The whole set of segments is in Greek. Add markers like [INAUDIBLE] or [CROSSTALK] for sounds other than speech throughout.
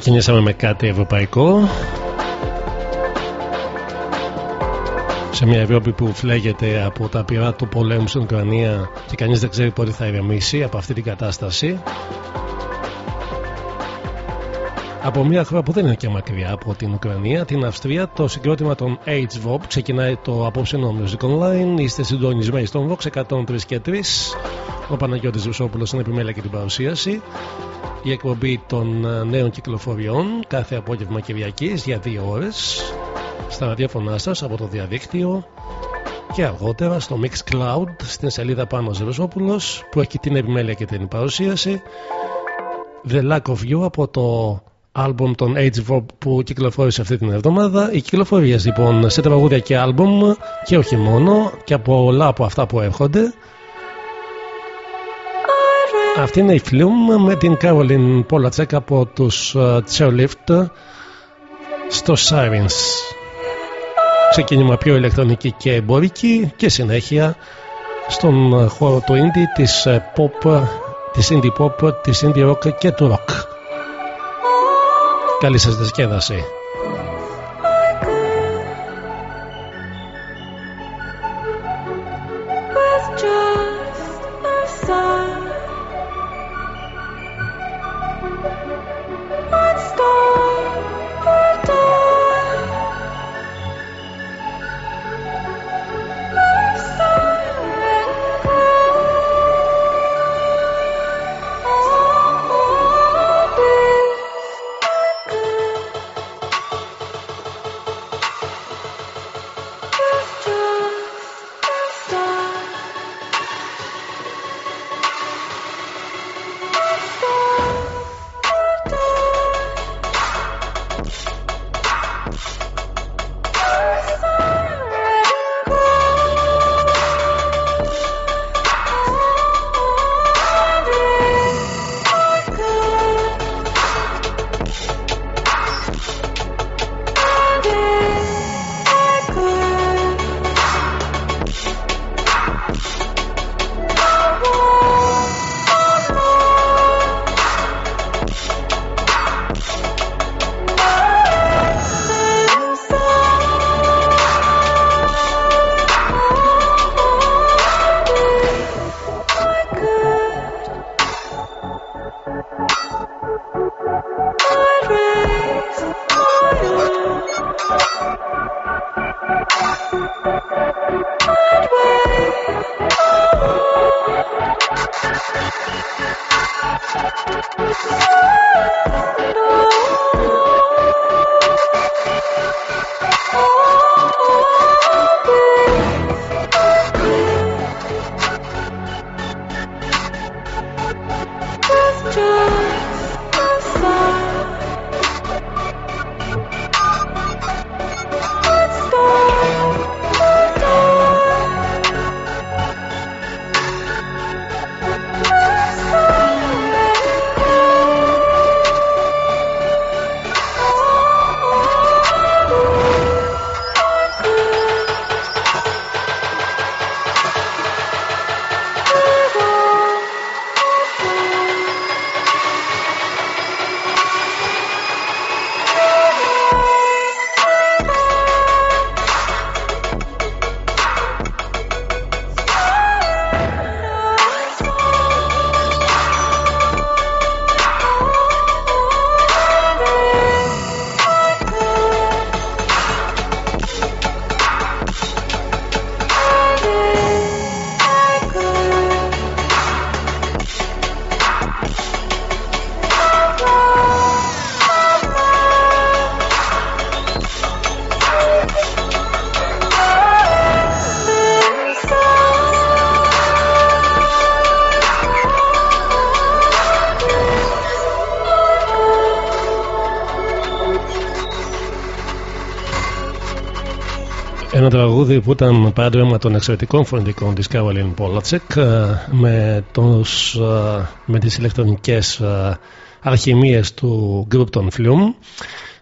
Ξεκινήσαμε με κάτι ευρωπαϊκό σε μια Ευρώπη που φλέγεται από τα πυρά του πολέμου στην Ουκρανία και κανείς δεν ξέρει πότε θα ηρεμήσει από αυτή την κατάσταση από μια χώρα που δεν είναι και μακριά από την Ουκρανία, την Αυστρία, το συγκρότημα των HVOP ξεκινάει το απόψινο Music Online. Είστε συντονισμένοι στον Vox 103 και 3. Ο Παναγιώτης Βουσόπουλος είναι επιμέλεια και την παρουσίαση η εκπομπή των ε, νέων κυκλοφοριών κάθε απόγευμα Κυριακής για δύο ώρες στα ραδιόφωνά σας από το διαδίκτυο και αργότερα στο Mixcloud στην σελίδα πάνω Ζεροσόπουλος που έχει την επιμέλεια και την παρουσίαση. The Lack of You από το άλμπομ των Age που κυκλοφόρησε αυτή την εβδομάδα. Οι κυκλοφορίες λοιπόν σε τραγούδια και άλμπομ και όχι μόνο και από πολλά από αυτά που έρχονται Αυτή είναι η Flume με την Caroline Polacek από τους uh, Chairlift στο Sirens. Ξεκίνημα πιο ηλεκτρονική και εμπορική και συνέχεια στον χώρο του indie της pop, της indie pop, της indie rock και του rock. Καλή σας διασκέδαση. Τραγούδι που ήταν πάντρεμα των εξαιρετικών φωνητικών της Caroline Polacek ε, με, τους, ε, με τις ηλεκτρονικές ε, αρχημίες του group των Flume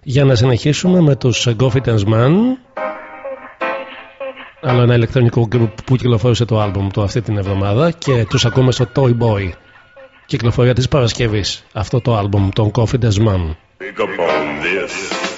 για να συνεχίσουμε με τους Goffitans Man. Άλλο ένα ηλεκτρονικό group που κυκλοφόρησε το άλμπουμ του αυτή την εβδομάδα και τους ακούμε στο Toy Boy. Κυκλοφορία της Παρασκευής αυτό το άλμπουμ των Goffitans Man. All my people, all my people, where you at? Doing this,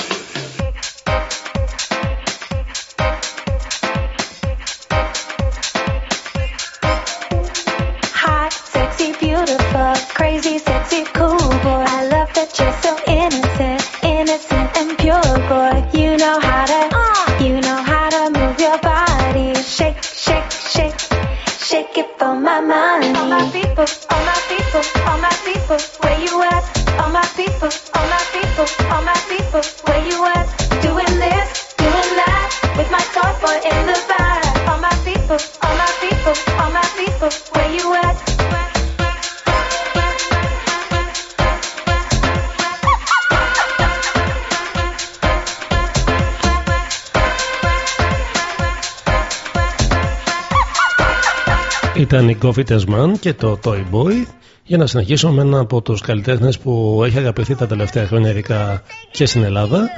Coffee Man και το Toy Boy για να συνεχίσω με ένα από τους καλλιτέχνες που έχει αγαπηθεί τα τελευταία χρόνια ειδικά και στην Ελλάδα.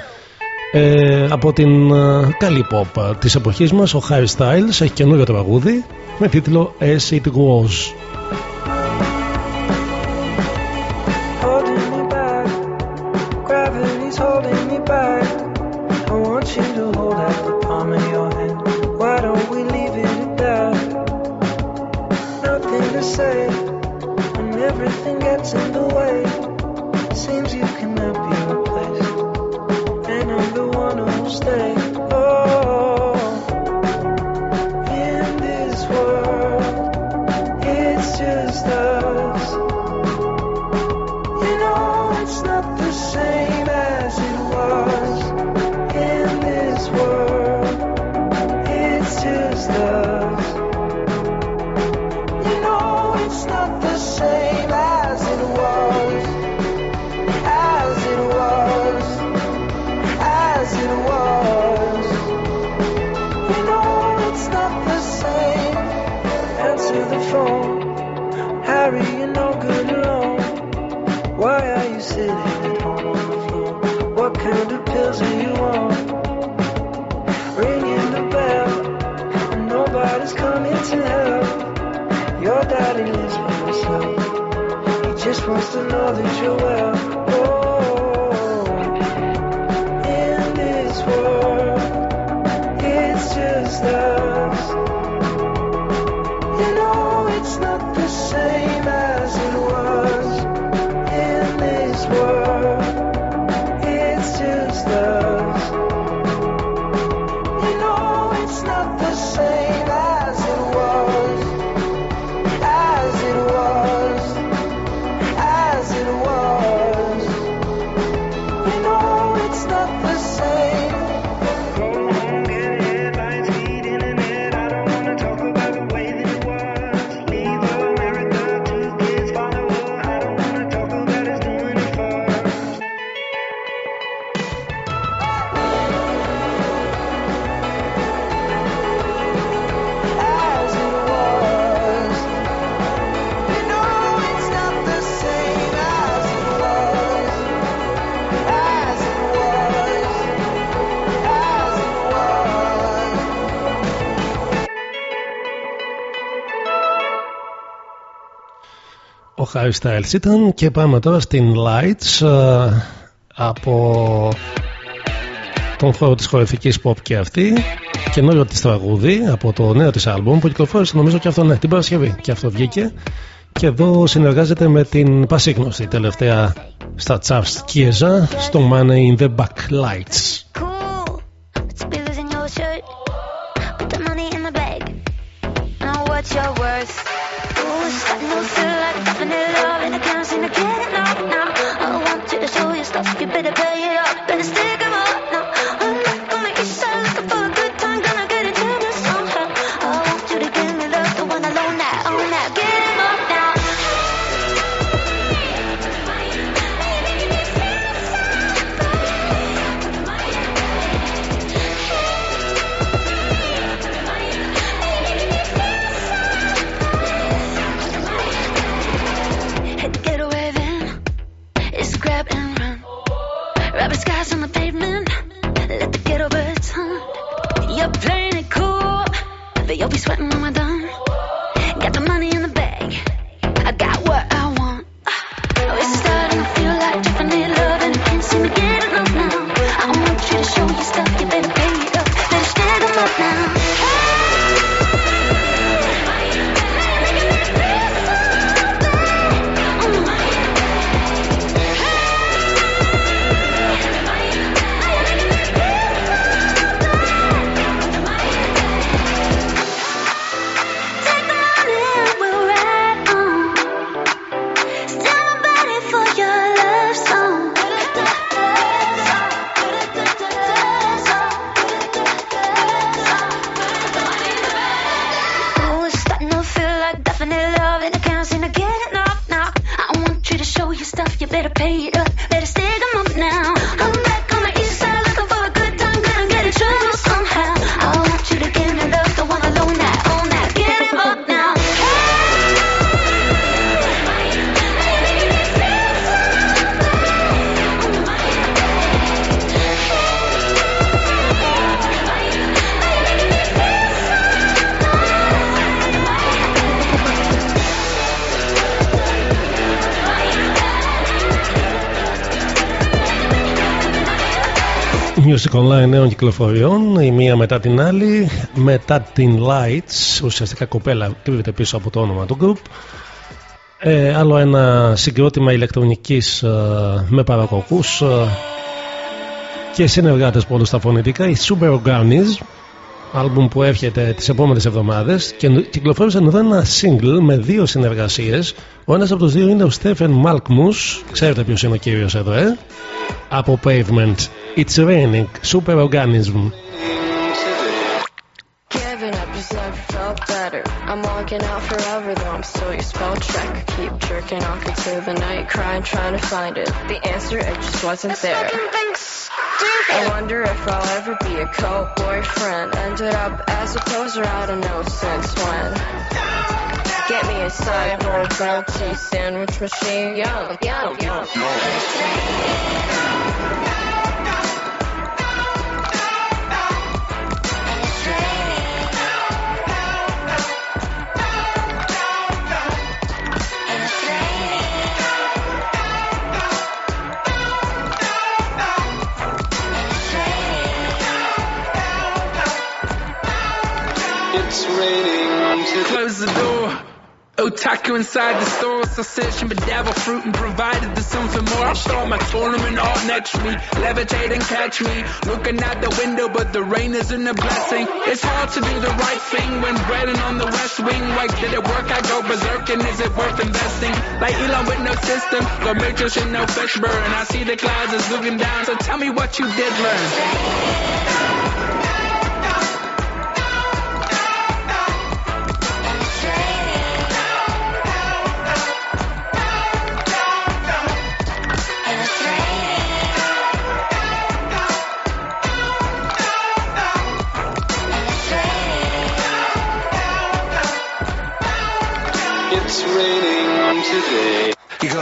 Ε, από την uh, καλή pop της εποχής μας ο Harry Styles έχει καινούριο τραγούδι με τίτλο As It Was Harry Styles ήταν. Και πάμε τώρα στην Lights ε, από τον χώρο της χορευτικής pop και αυτή. Καινούριο της τραγούδι από το νέο της άλμπουμ που κυκλοφόρησε νομίζω και αυτό ναι την Παρασκευή. Και αυτό βγήκε. Και εδώ συνεργάζεται με την πασίγνωστη τελευταία στα Charles Κιέζα στο Money in the Backlights Online νέων κυκλοφοριών, η μία μετά την άλλη, μετά την Lights, ουσιαστικά κοπέλα κρύβεται πίσω από το όνομα του group. Ε, άλλο ένα συγκρότημα ηλεκτρονικής ε, με παρακοκούς ε, και συνεργάτες πολλούς στα φωνητικά, η Super Organis, άλμπουμ που έρχεται τις επόμενες εβδομάδες και κυκλοφόρησαν εδώ ένα single με δύο συνεργασίες. Ο ένας από τους δύο είναι ο Στέφεν Μάλκμους, ξέρετε ποιος είναι ο κύριος εδώ, ε; από Pavement. It's Raining, Super Organism. Giving up just never felt better. I'm walking out forever though I'm still your spell check. Keep jerking off into the night, crying, trying to find it. The answer, it just wasn't there. I wonder if I'll ever be a co-boyfriend. Ended up as a poser, I don't know since when. Get me a sideboard grilled cheese sandwich machine. Yum, yum, yum. Raining. Close the door. Otaku inside the store, searching for devil fruit and provided there's something more. I saw my tournament all next me, levitate and catch me. Looking out the window, but the rain isn't a blessing. It's hard to do the right thing when breading on the west wing. Like, did it work? I go berserk, and is it worth investing? Like Elon with no system, the matrix and no fish burn. I see the clouds is looking down, so tell me what you did learn.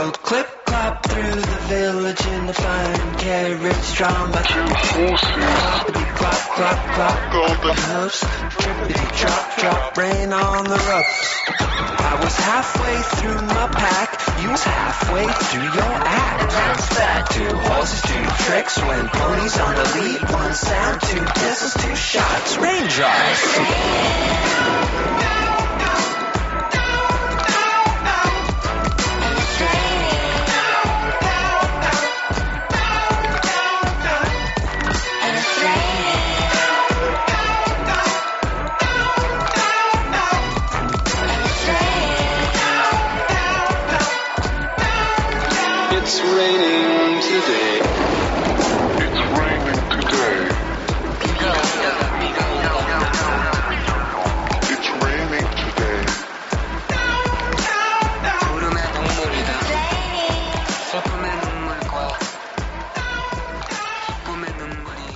You go clip clop through the village in the fine carriage drawn by two horses. Cloppity clop clop clop golden hoofs. Trippity drop drop rain on the roofs. I was halfway through my pack things halfway through your act. What's that? Two horses, two tricks, when ponies on the lead, one sound, two pistols, two shots, raindrops.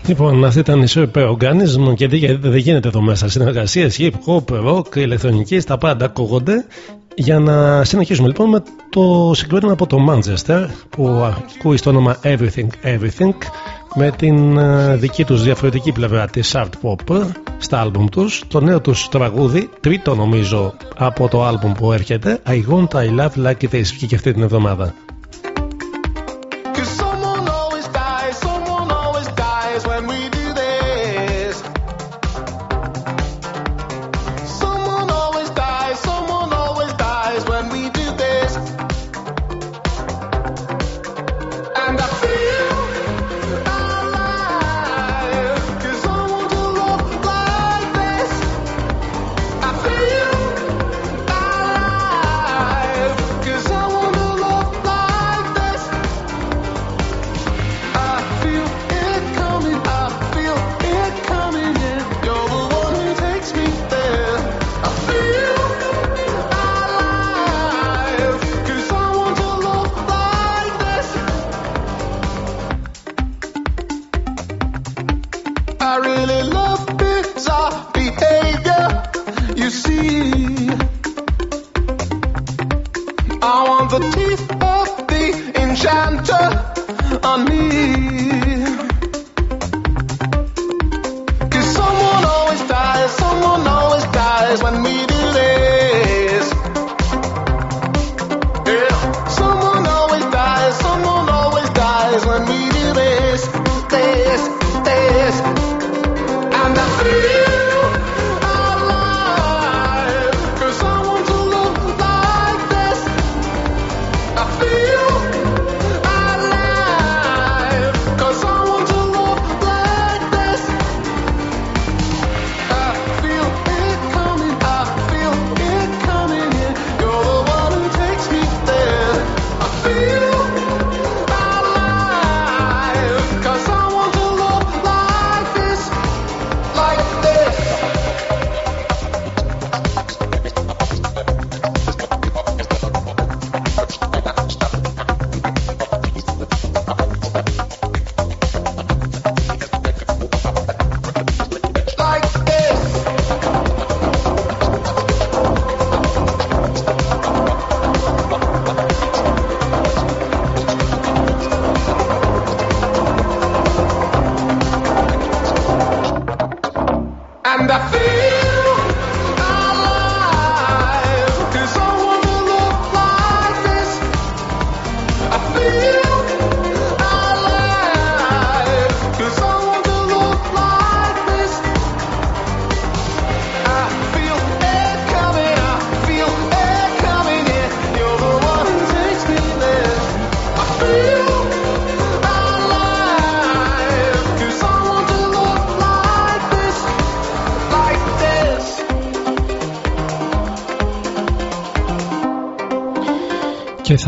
Λοιπόν, αυτή ήταν η Super Organism και δεν δεν γίνεται εδώ μέσα. Συνεργασίες hip hop, rock, ηλεκτρονική, τα πάντα ακούγονται. Για να συνεχίσουμε λοιπόν με το συγκρότημα από το Manchester που ακούει στο όνομα Everything Everything με την ε, δική τους διαφορετική πλευρά της art pop στα άλμπουμ τους το νέο τους τραγούδι, τρίτο νομίζω από το άλμπουμ που έρχεται I Want I Love Like This βγήκε αυτή την εβδομάδα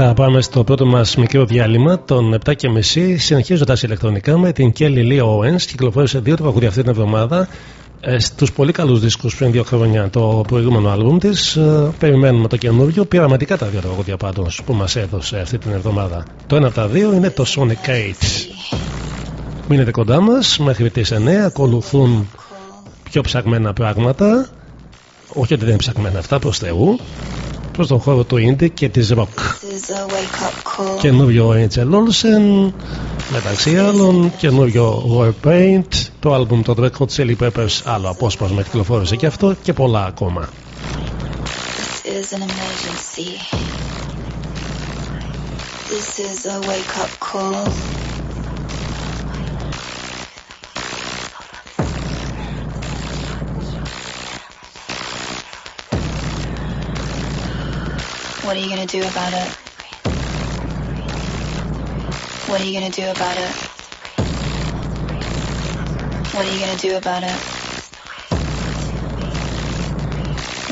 θα πάμε στο πρώτο μας μικρό διάλειμμα των 7.30 συνεχίζοντα ηλεκτρονικά με την Kelly Lee Owens. Κυκλοφόρησε δύο τραγούδια αυτή την εβδομάδα ε, στους πολύ καλούς δίσκους πριν δύο χρόνια το προηγούμενο άλμπουμ της. Ε, περιμένουμε το καινούριο. Πειραματικά τα δύο τραγούδια πάντως που μας έδωσε αυτή την εβδομάδα. Το ένα από τα δύο είναι το Sonic Cage μείνετε κοντά μας μέχρι τις 9 ακολουθούν πιο ψαγμένα πράγματα. Όχι ότι δεν είναι ψαγμένα αυτά προς Θεού προς τον χώρο του indie και της rock This is a wake up call. καινούριο Angel Olsen μεταξύ άλλων καινούριο Warpaint το άλμπουμ των Red Hot Chili Peppers άλλο απόσπασμα κυκλοφόρησε και αυτό και πολλά ακόμα This is an emergency. This is a wake up call. What are you gonna do about it? What are you gonna do about it? What are you gonna do about it?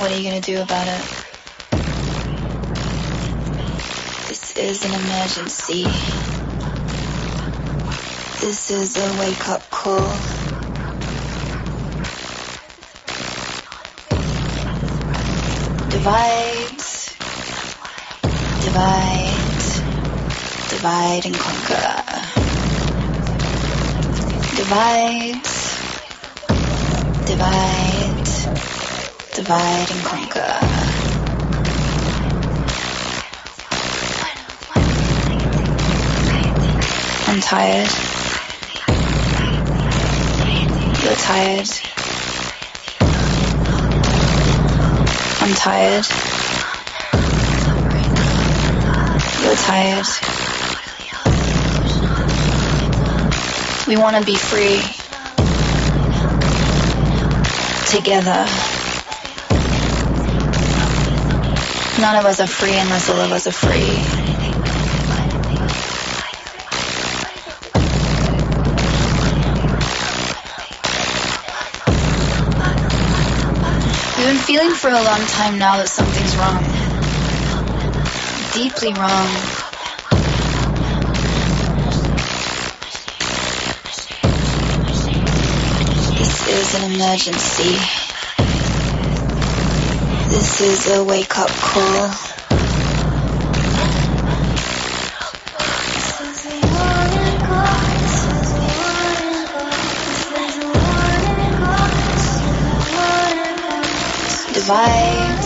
What are you gonna do about it? This is an emergency. This is a wake up call. Divide, divide, divide and conquer. Divide, divide, divide and conquer. I'm tired. You're tired. I'm tired. You're tired. We want to be free. Together. None of us are free unless all of us are free. We've been feeling for a long time now that something's wrong. Deeply wrong. Is an emergency. This is a wake up call. Divide,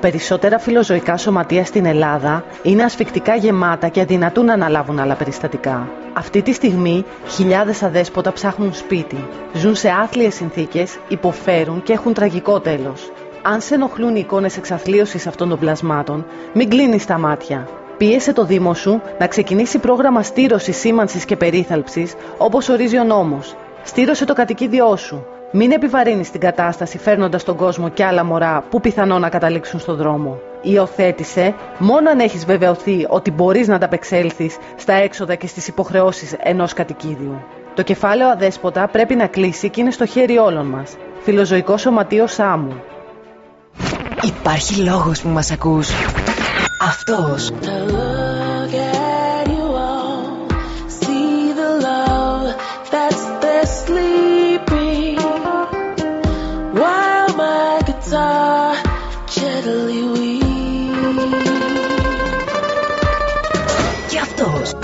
Τα περισσότερα φιλοζωικά σωματεία στην Ελλάδα είναι ασφικτικά γεμάτα και αδυνατούν να αναλάβουν άλλα περιστατικά. Αυτή τη στιγμή χιλιάδες αδέσποτα ψάχνουν σπίτι, ζουν σε άθλιες συνθήκες, υποφέρουν και έχουν τραγικό τέλος. Αν σε ενοχλούν οι εικόνες εξαθλίωσης αυτών των πλασμάτων, μην κλείνεις τα μάτια. Πίεσε το Δήμο σου να ξεκινήσει πρόγραμμα στήρωσης, σήμανσης και περίθαλψης όπως ορίζει ο νόμος. Στήρωσε το κατοικίδιό σου. Μην επιβαρύνεις την κατάσταση φέρνοντας τον κόσμο και άλλα μωρά που πιθανόν να καταλήξουν στον δρόμο. Υιοθέτησε μόνο αν έχεις βεβαιωθεί ότι μπορείς να ανταπεξέλθεις στα έξοδα και στις υποχρεώσεις ενός κατοικίδιου. Το κεφάλαιο αδέσποτα πρέπει να κλείσει και είναι στο χέρι όλων μας. Φιλοζωικός Σωματείος Σάμου. Υπάρχει λόγος που μας ακούς. Αυτός.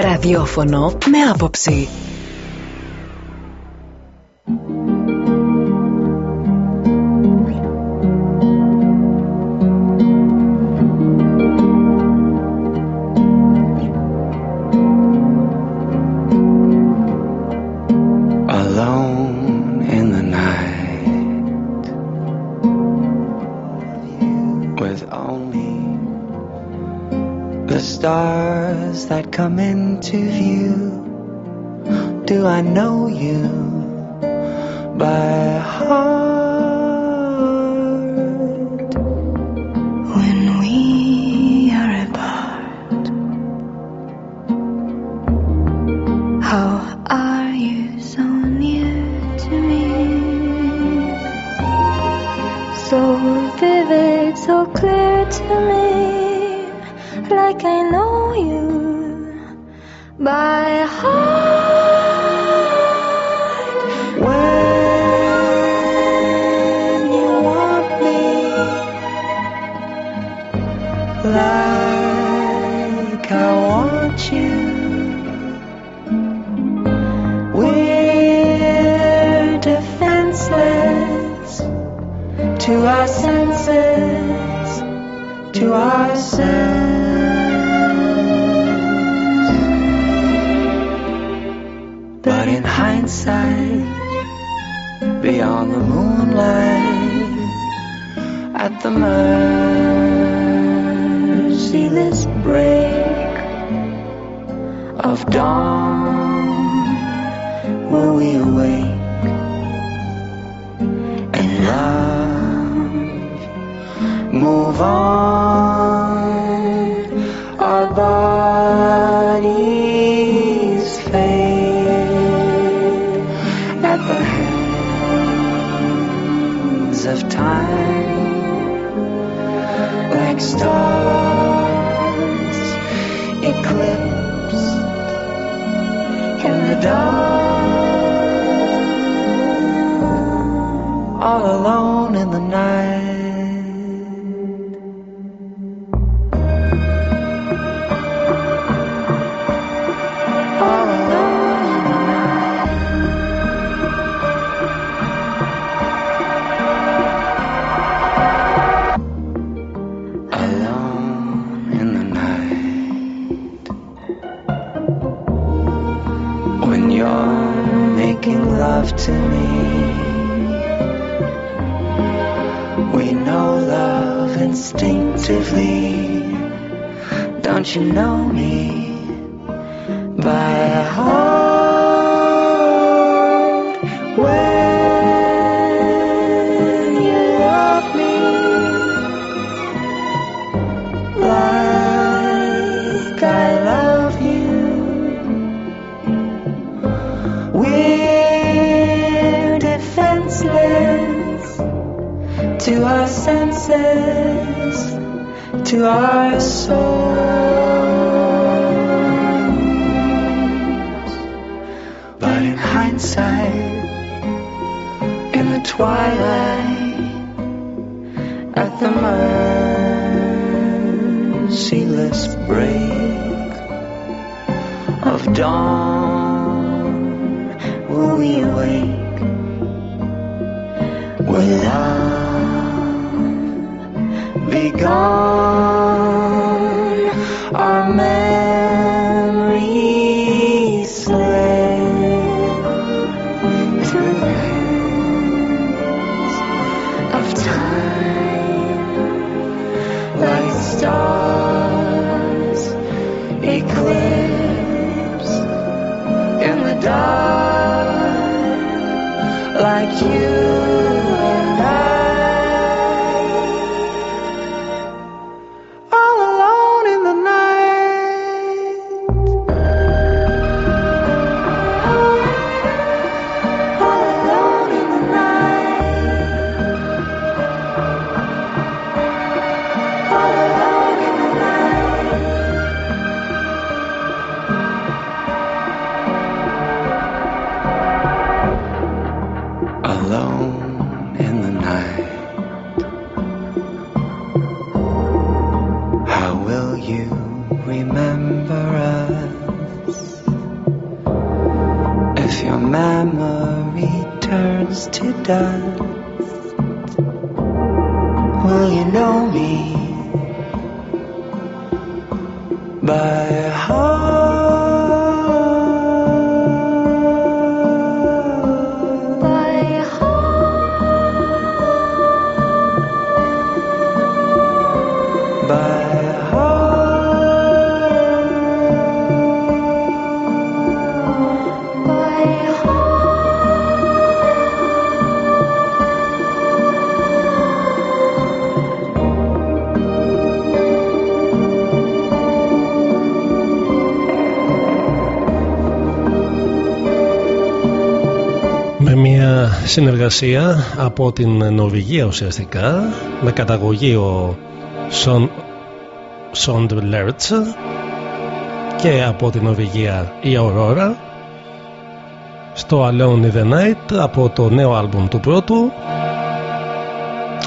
ραδιόφωνο με άποψη. to view. Συνεργασία από την Νορβηγία ουσιαστικά με καταγωγή ο Σον Σοντλέρτς και από την Νορβηγία η Aurora στο Alone in the Night από το νέο άλμπουμ του πρώτου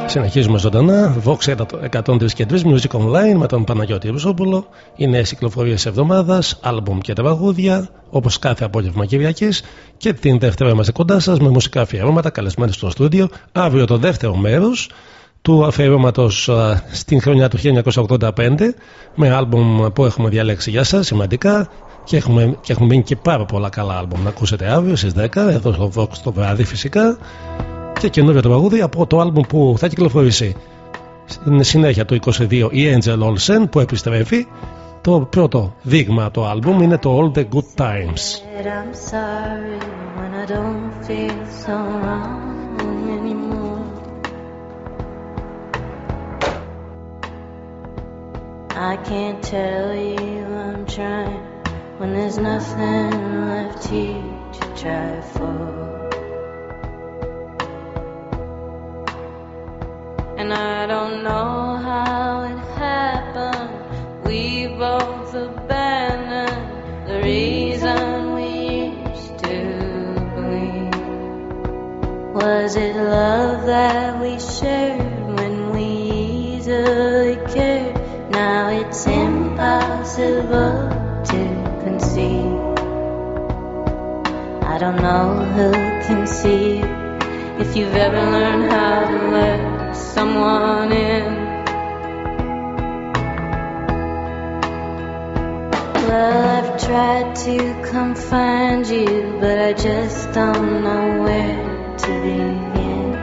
Συνεχίζουμε ζωντανά. Vox 103 και 3 Music Online με τον Παναγιώτη Ρουσόπουλο. Οι νέες κυκλοφορίες εβδομάδας, άλμπουμ και τραγούδια, όπως κάθε απόγευμα Κυριακής. Και την Δευτέρα είμαστε κοντά σας με μουσικά αφιερώματα καλεσμένοι στο στούντιο. Αύριο το δεύτερο μέρος του αφιερώματος στην χρονιά του 1985 με άλμπουμ που έχουμε διαλέξει για σας σημαντικά. Και έχουμε, και έχουμε μείνει και πάρα πολλά καλά άλμπουμ να ακούσετε αύριο στις 10 εδώ στο Vox το βράδυ φυσικά. Και καινούριο το τραγούδι από το άλμπουμ που θα κυκλοφορήσει στην συνέχεια του 22 η Angel Olsen που επιστρέφει το πρώτο δείγμα το άλμπουμ είναι το All the Good Times I can't tell you I'm trying when there's nothing left here to try for. And I don't know how Was it love that we shared when we easily cared? Now it's impossible to conceive. I don't know who can see if you've ever learned how to let someone in. Well, I've tried to come find you, but I just don't know where to begin.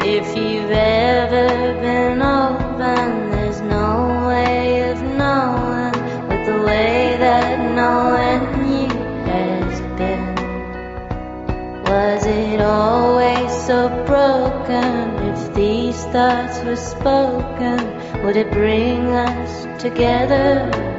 If you've ever been open, there's no way of knowing what the way that knowing you has been. Was it always so broken? If these thoughts were spoken, would it bring us together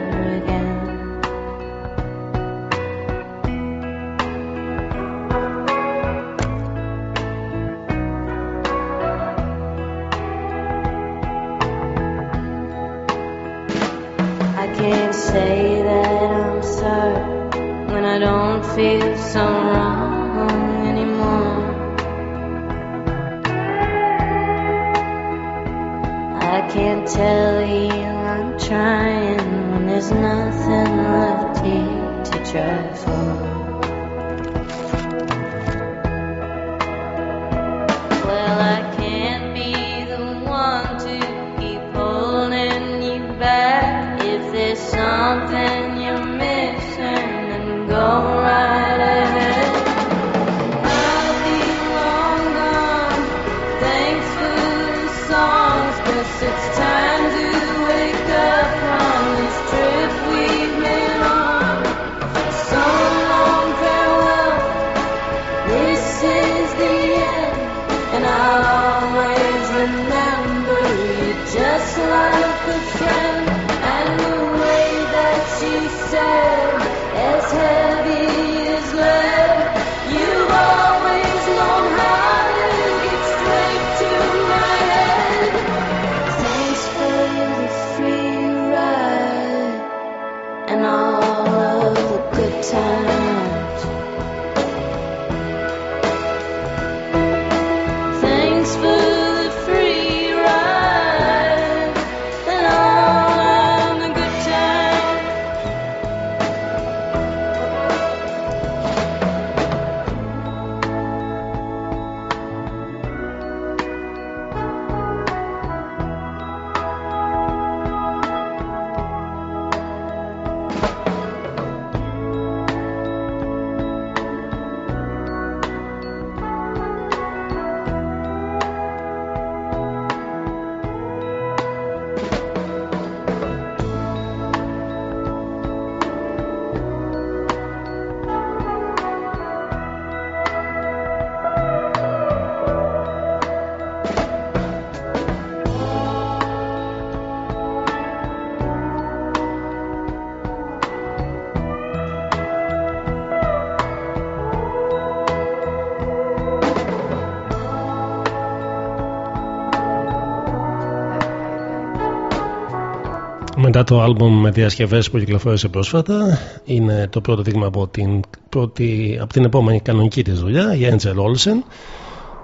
Μετά το άλμπουμ με διασκευές που κυκλοφόρησε πρόσφατα είναι το πρώτο δείγμα από την, πρώτη, από την επόμενη κανονική της δουλειά η Angel Olsen.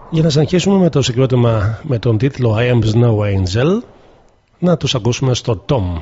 Για να συνεχίσουμε με το συγκρότημα με τον τίτλο I am Snow Angel να τους ακούσουμε στο Tom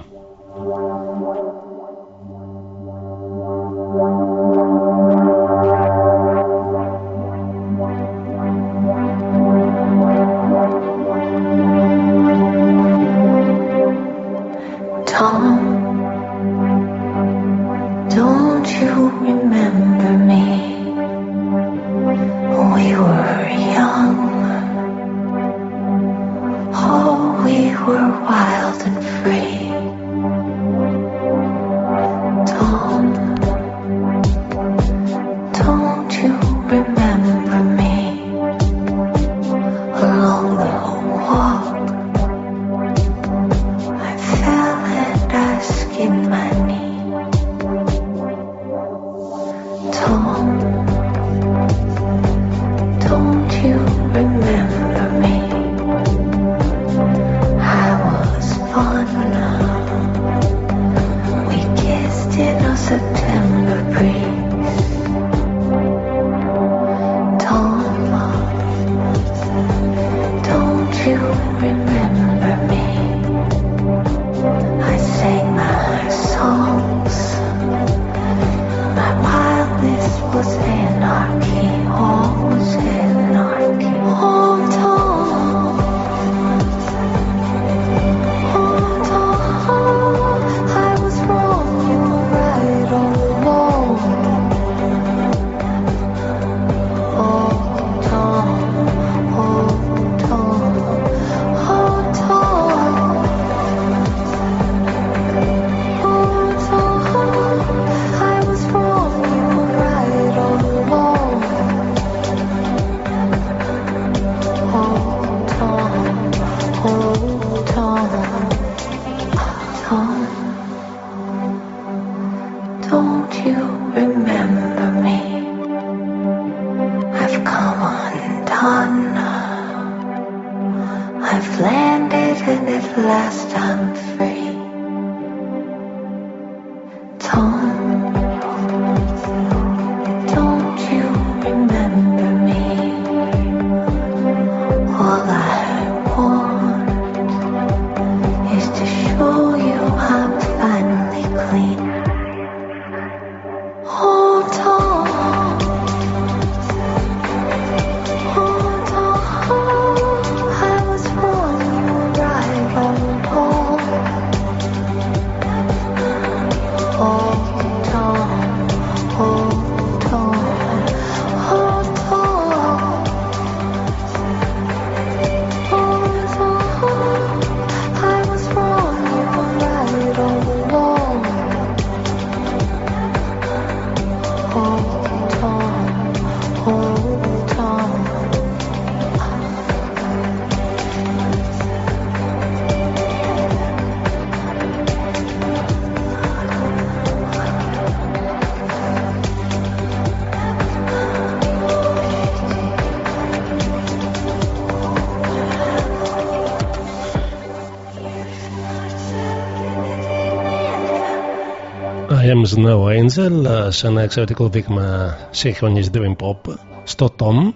Snow Angel σε ένα εξαιρετικό δείγμα σύγχρονης Dream Pop στο Tom.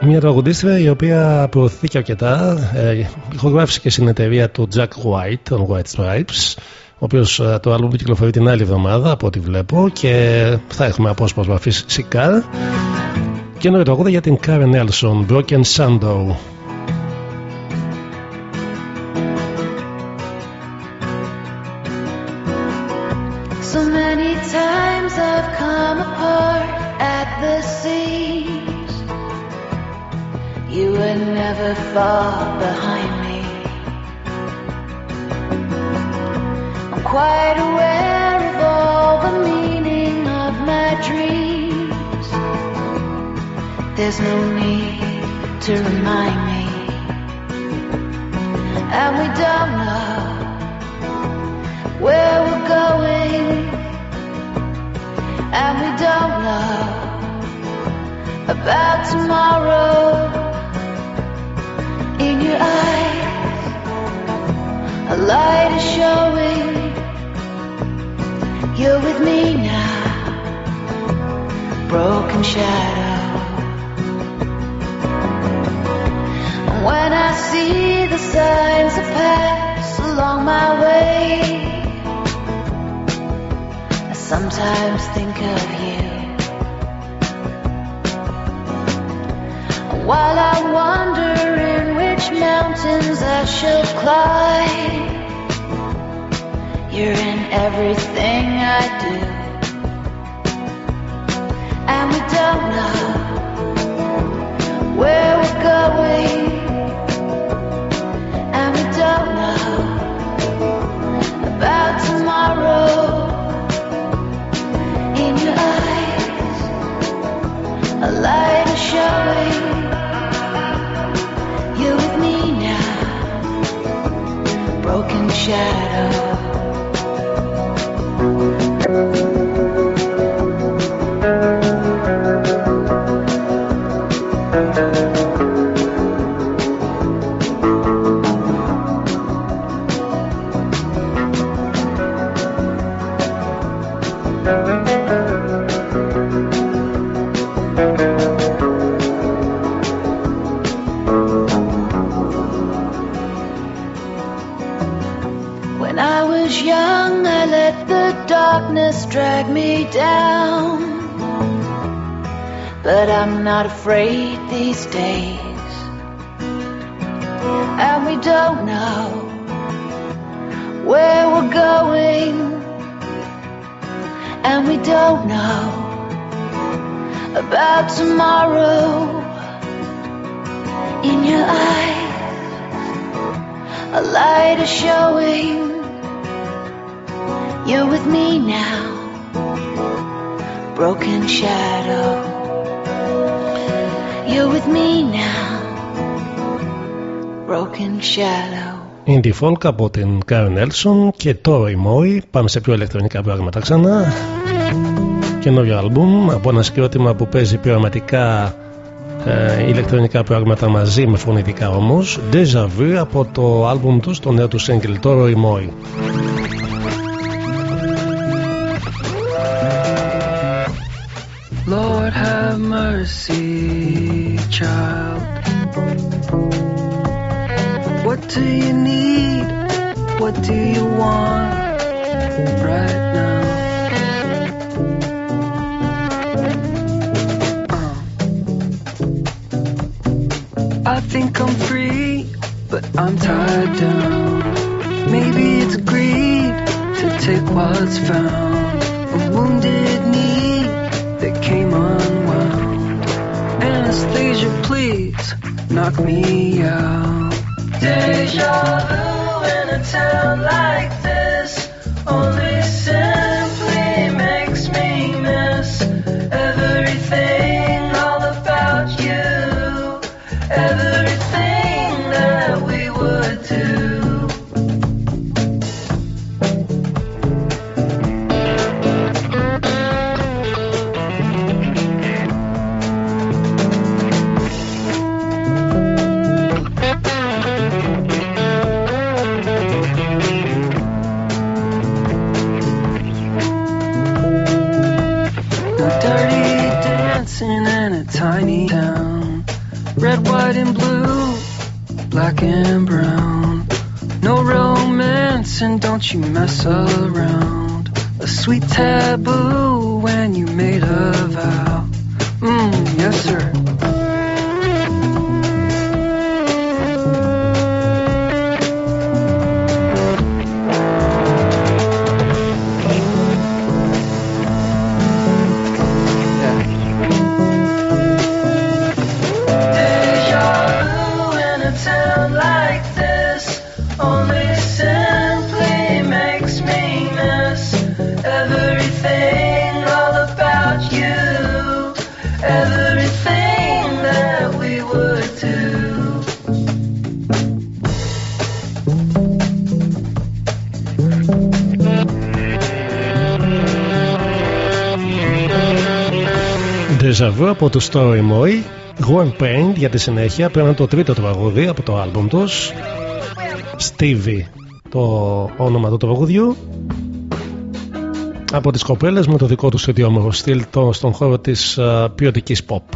Μια τραγουδίστρια η οποία προωθήθηκε αρκετά ε, ηχογράφησε και στην εταιρεία του Jack White των White Stripes ο οποίος ε, το άλλο που κυκλοφορεί την άλλη εβδομάδα από ό,τι βλέπω και θα έχουμε απόσπασμα φυσικά. Και ένα τραγούδι για την Karen Nelson Broken Sandow But I'm not afraid these days. And we don't know where we're going. And we don't know about tomorrow. In your eyes, a light is showing. You're with me now, broken shadow. You're with me now, broken shadow. Indie folk από την Karen Nelson και το Moy. Πάμε σε πιο ηλεκτρονικά πράγματα ξανά. Καινούριο άλμπουμ από ένα συγκρότημα που παίζει πειραματικά ε, ηλεκτρονικά πράγματα μαζί με φωνητικά όμως. Deja Vu από το άλμπουμ τους, το νέο του single, το Roy Moy. Have mercy, child. What do you need? What do you want right now? Uh. I think I'm free, but I'm tied down. Maybe it's greed to take what's found. A wounded knock me out. Deja vu in a town like this only simply you mess around. A sweet taboo Deja Vu από το Story Moy. Warm Pain για τη συνέχεια. Πέραν το τρίτο τραγούδι από το άλμπομ τους. Stevie το όνομα του τραγουδιού. από τις κοπέλες με το δικό του ιδιόμορφο στυλ στον χώρο της uh, ποιοτικής pop.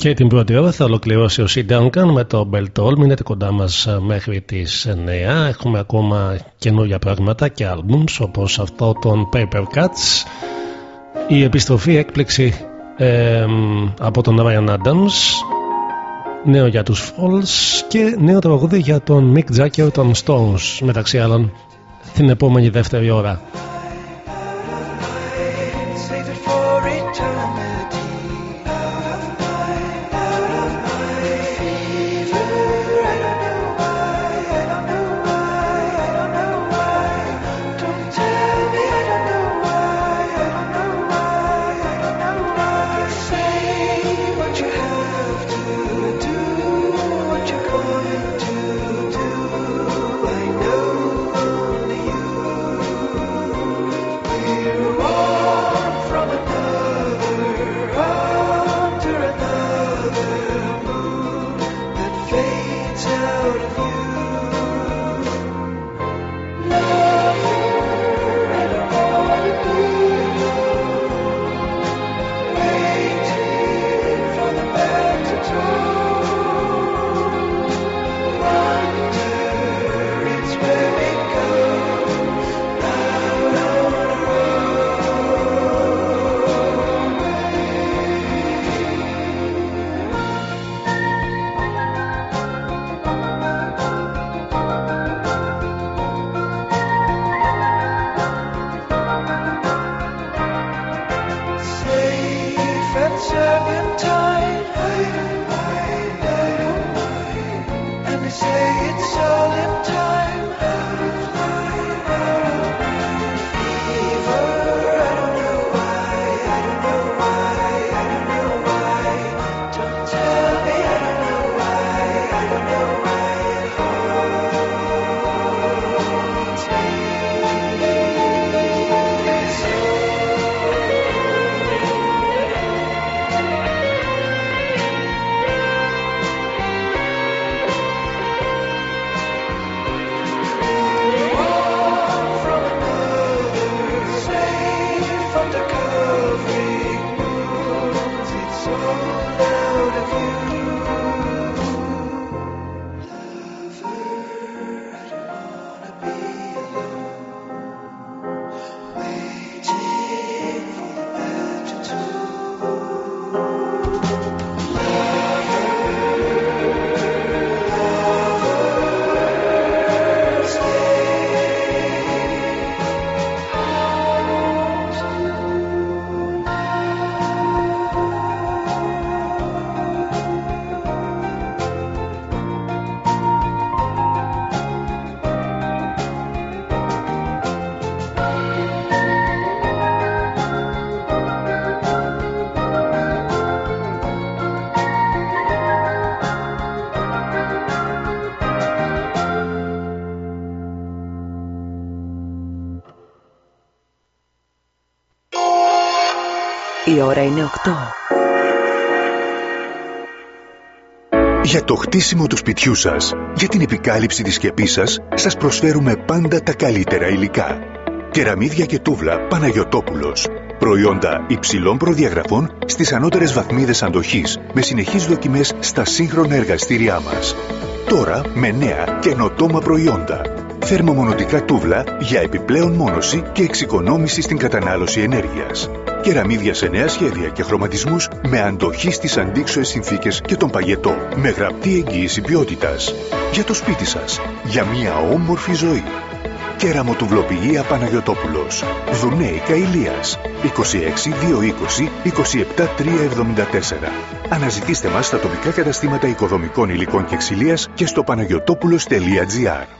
Και την πρώτη ώρα θα ολοκληρώσει ο Σι Duncan με το Beltol. Μείνετε κοντά μας ε, μέχρι τις 9. Έχουμε ακόμα καινούργια πράγματα και albums όπως αυτό των Paper Cuts. Η επιστροφή έκπληξη ε, από τον Ryan Adams. Νέο για τους Falls και νέο τραγούδι για τον Mick Jagger των Stones μεταξύ άλλων την επόμενη δεύτερη ώρα. Ώρα είναι 8. Για το χτίσιμο του σπιτιού σας, για την επικάλυψη της σκεπής σας, σας προσφέρουμε πάντα τα καλύτερα υλικά. Κεραμίδια και τούβλα Παναγιωτόπουλος. Προϊόντα υψηλών προδιαγραφών στις ανώτερες βαθμίδες αντοχής, με συνεχείς δοκιμές στα σύγχρονα εργαστήριά μας. Τώρα με νέα καινοτόμα προϊόντα. Θερμομονωτικά τούβλα για επιπλέον μόνωση και εξοικονόμηση στην κατανάλωση ενέργειας. Κεραμίδια σε νέα σχέδια και χρωματισμούς με αντοχή στις αντίξωες συνθήκες και τον παγετό. Με γραπτή εγγύηση ποιότητας. Για το σπίτι σας. Για μια όμορφη ζωή. Κεραμοτουβλοποιία Παναγιωτόπουλος. Δουνέικα Ηλίας. 26 220 27 374. Αναζητήστε μας στα τοπικά καταστήματα οικοδομικών υλικών και ξυλίας και στο παναγιωτόπουλος.gr.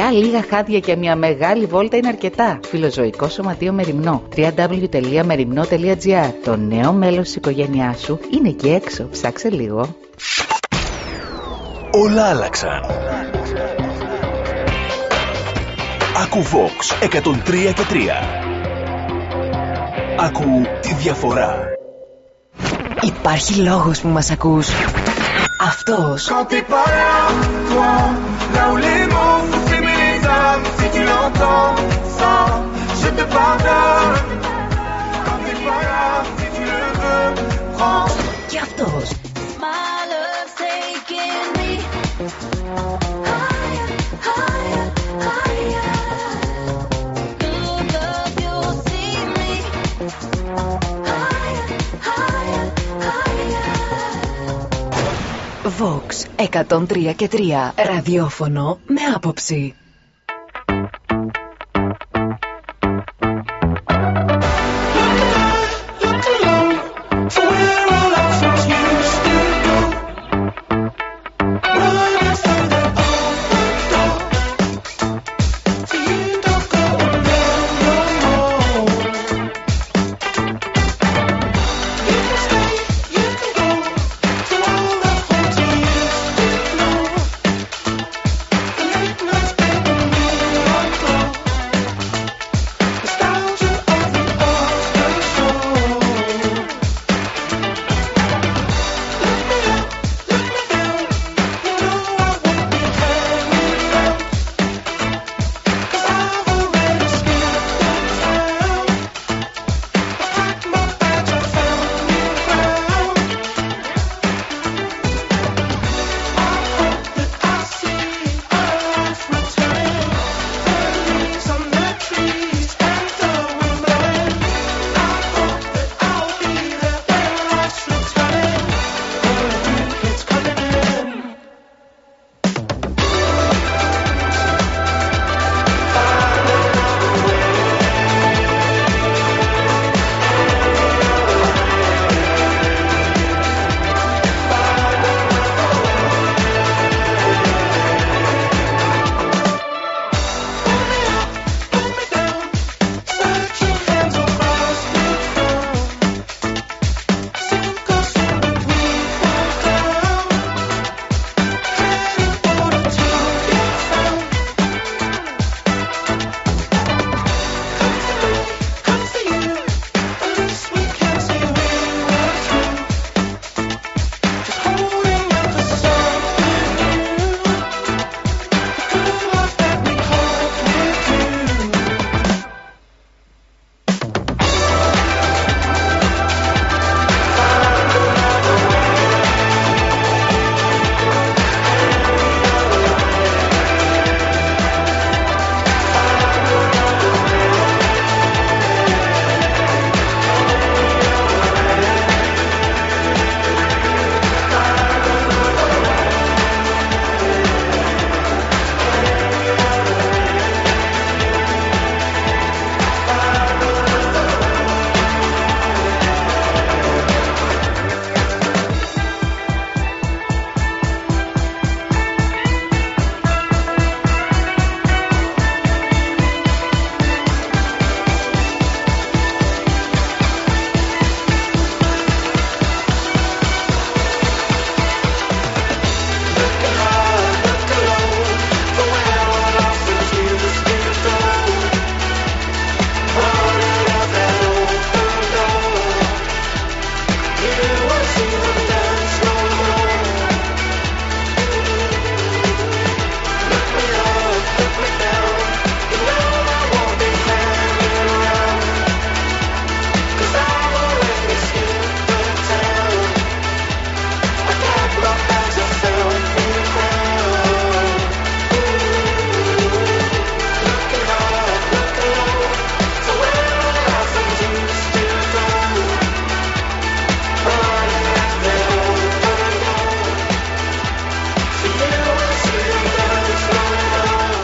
λίγα χάδια και μια μεγάλη βόλτα είναι αρκετά. Φιλοζωικό Σωματείο Μεριμνό. www.merimno.gr Το νέο μέλος της οικογένειάς σου είναι εκεί έξω. Ψάξε λίγο. Όλα άλλαξαν. Ακού Vox 103 και 3. Ακού τη διαφορά. Υπάρχει λόγος που μας ακούς. Αυτός. Quand t'es pas là, toi, là où les mots font s'aimer les âmes, si tu l'entends, ça, je te pardonne. Quand t'es pas là, si tu le veux, prends. Και αυτός. My love's taking me higher, higher, higher. Good love, you'll see me higher, higher, higher. Vox 103 και 3. Ραδιόφωνο με άποψη.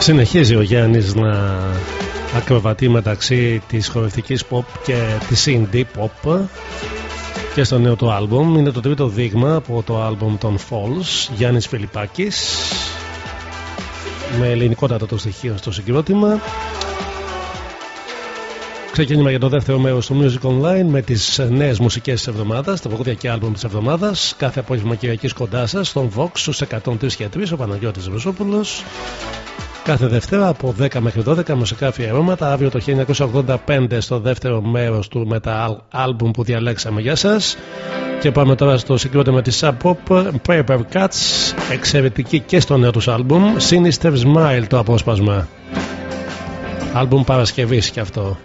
Συνεχίζει ο Γιάννης να ακροβατεί μεταξύ της χορευτικής pop και της indie pop και στο νέο του άλμπουμ. Είναι το τρίτο δείγμα από το άλμπουμ των Falls, Γιάννης Φιλιπάκης με ελληνικότατο το στοιχείο στο συγκρότημα. Ξεκίνημα για το δεύτερο μέρος του Music Online με τις νέες μουσικές της εβδομάδας, τα παγόδια και άλμπουμ της εβδομάδας. Κάθε απόγευμα Κυριακής κοντά σας στον Vox στους 103 και 3 ο Παναγιώτης Βεσόπουλο. Κάθε Δευτέρα από 10 μέχρι 12 μουσικά αφιερώματα. Αύριο το 1985 στο δεύτερο μέρος του με τα άλμπουμ που διαλέξαμε για σας. Και πάμε τώρα στο συγκρότημα της Sub Pop Paper Cuts. Εξαιρετική και στο νέο τους άλμπουμ. Sinister Smile το απόσπασμα. Άλμπουμ Παρασκευής και αυτό.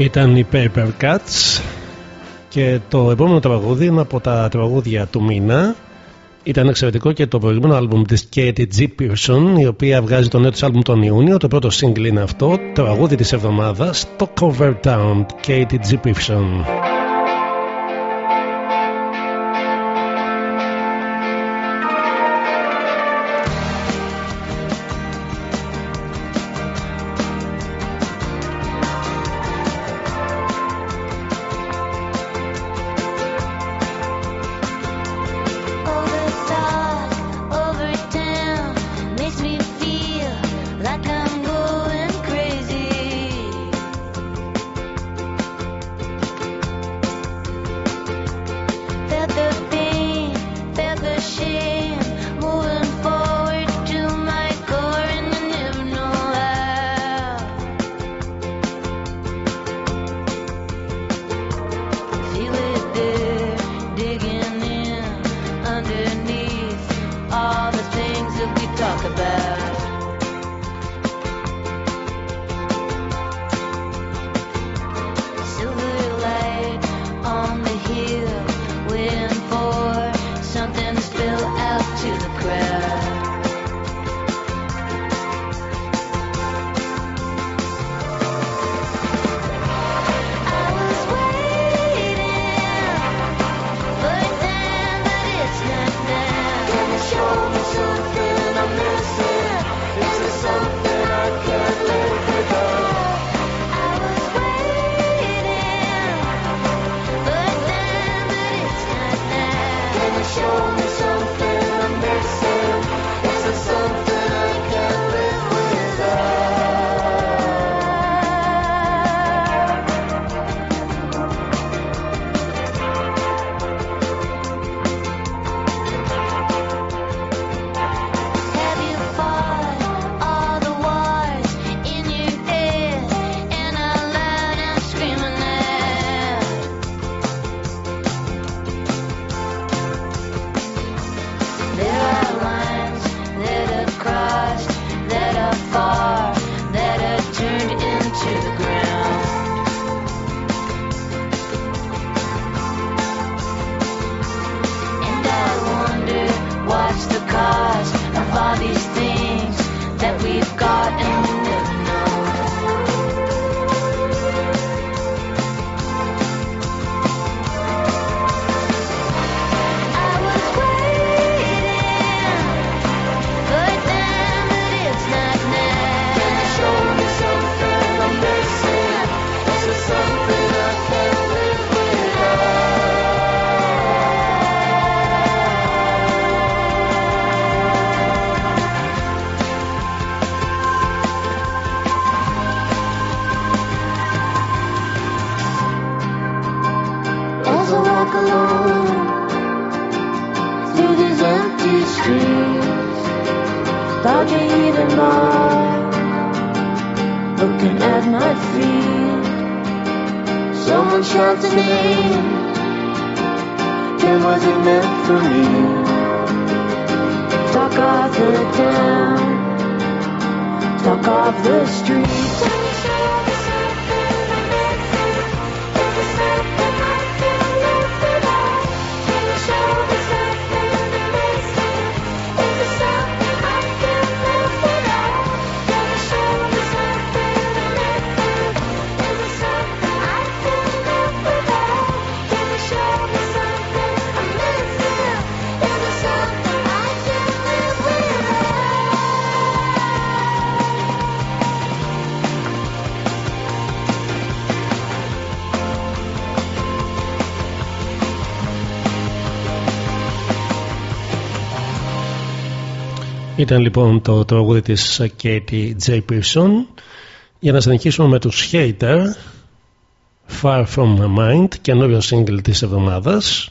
Ήταν οι Paper Cuts και το επόμενο τραγούδι είναι από τα τραγούδια του μήνα. Ήταν εξαιρετικό και το προηγούμενο άλμπουμ της Katie G. Pearson η οποία βγάζει το νέο της άλμπουμ τον Ιούνιο. Το πρώτο single είναι αυτό, το τραγούδι της εβδομάδας, το Cover Town, Katie G. Pearson. Ήταν λοιπόν το τραγούδι της Katie J. Pearson. Για να συνεχίσουμε με τους Hater Far From My Mind καινούριο single της εβδομάδας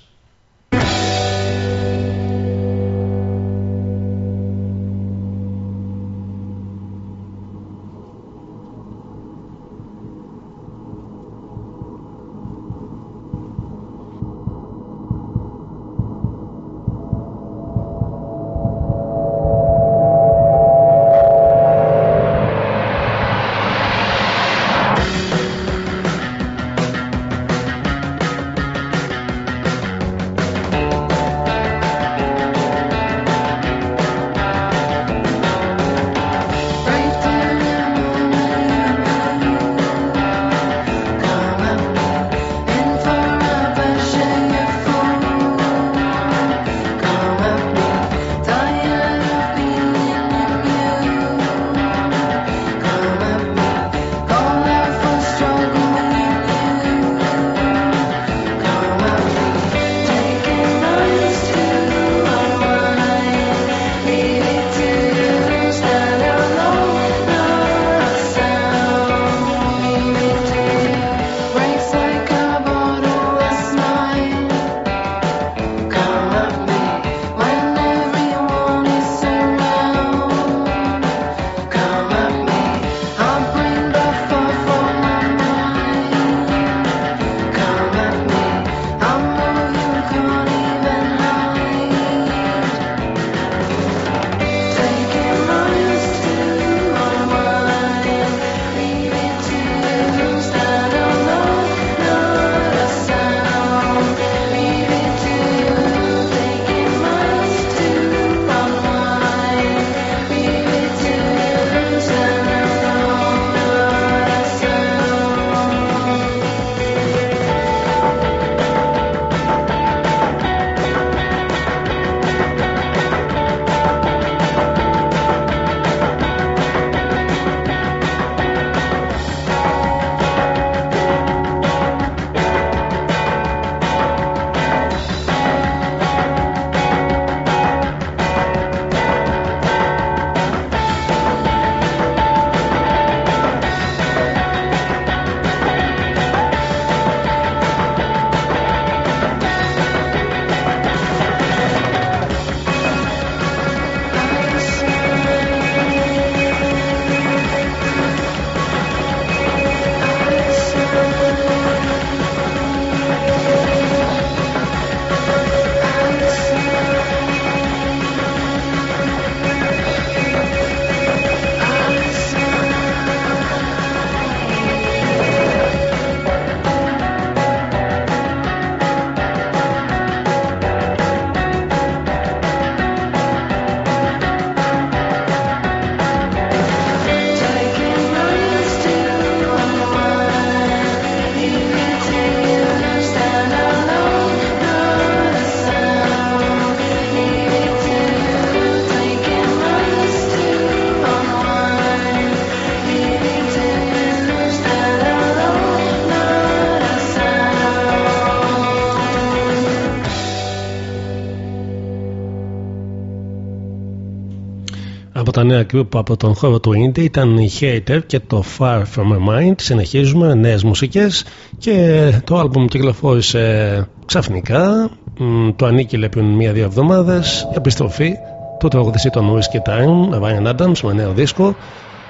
group από τον χώρο του Indie ήταν η Hater και το Far From My Mind. Συνεχίζουμε νέες μουσικές και το άλμπουμ κυκλοφόρησε ξαφνικά. Μ, Το ανήκειλε πριν μία-δύο εβδομάδες. Επιστροφή του τραγουδιστή των Whiskey Time, Ryan Adams, με νέο δίσκο.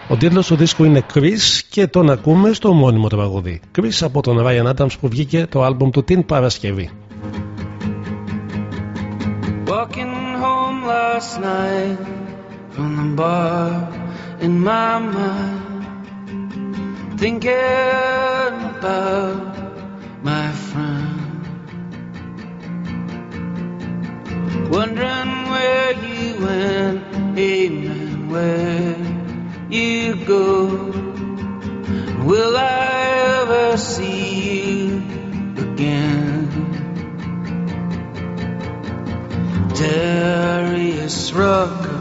Ο τίτλος του δίσκου είναι Chris και τον ακούμε στο μόνιμο τραγουδί. Chris από τον Ryan Adams που βγήκε το άλμπουμ του την Παρασκευή. Walking home last night from the bar in my mind, thinking about my friend, wondering where you went, man, where you go. Will I ever see you again? Darius Rucker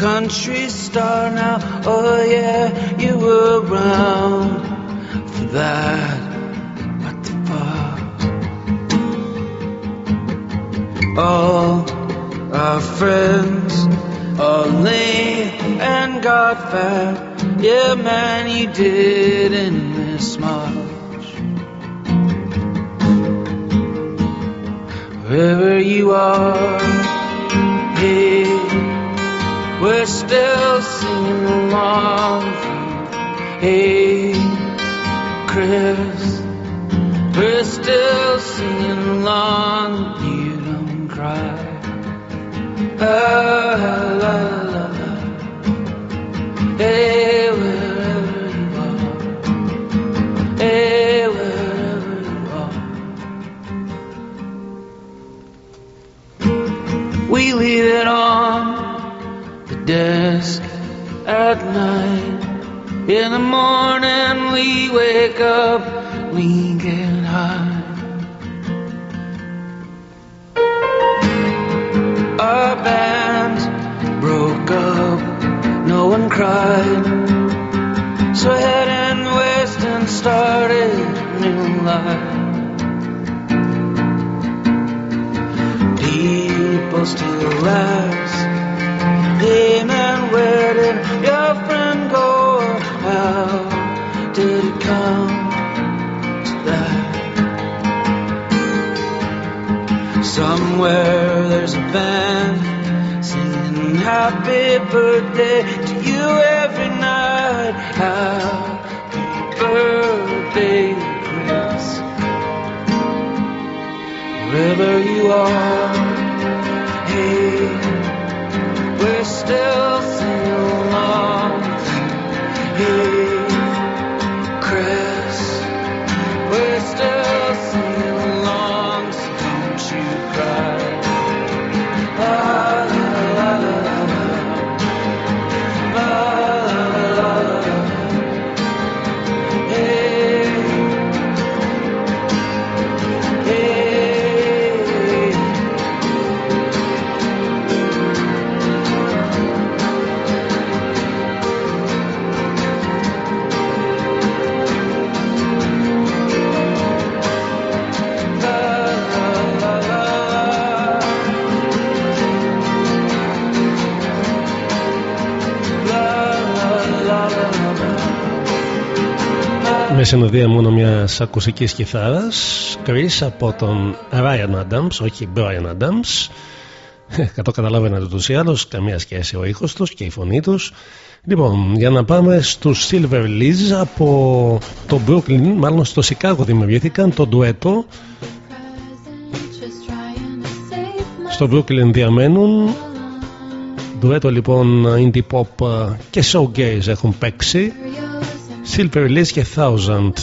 country star now. Oh yeah, you were around for that. What the fuck? All our friends all lame and got fat. Yeah, man, you didn't miss much. Wherever you are, hey, we're still singing along. Hey, Chris, we're still singing along. You don't cry. La, la, la, la. Hey, wherever you are, hey, wherever you are. We leave it on desk at night. In the morning we wake up, we get high. Our band broke up, no one cried. So heading west and started new life. People still ask, Hey man, where did your friend go? How did it come to that? Somewhere there's a band singing happy birthday to you every night. Happy birthday, Chris. Wherever you are, still singing along. Hey, Chris, we're still singing along, so don't you cry. Συνοδεία μόνο μια ακουστική κιθάρας Chris από τον Ryan Adams, όχι Brian Adams. [LAUGHS] Κατώ καταλάβαινατε τους ή άλλως, καμία σχέση ο ήχος τους και η φωνή τους. Λοιπόν, για να πάμε στους Silver Leaves από το Brooklyn, μάλλον στο Σικάγο δημιουργήθηκαν το ντουέτο. Στο Brooklyn διαμένουν. Ντουέτο λοιπόν indie pop και showgaze έχουν παίξει. Silver Leaves και Thousand.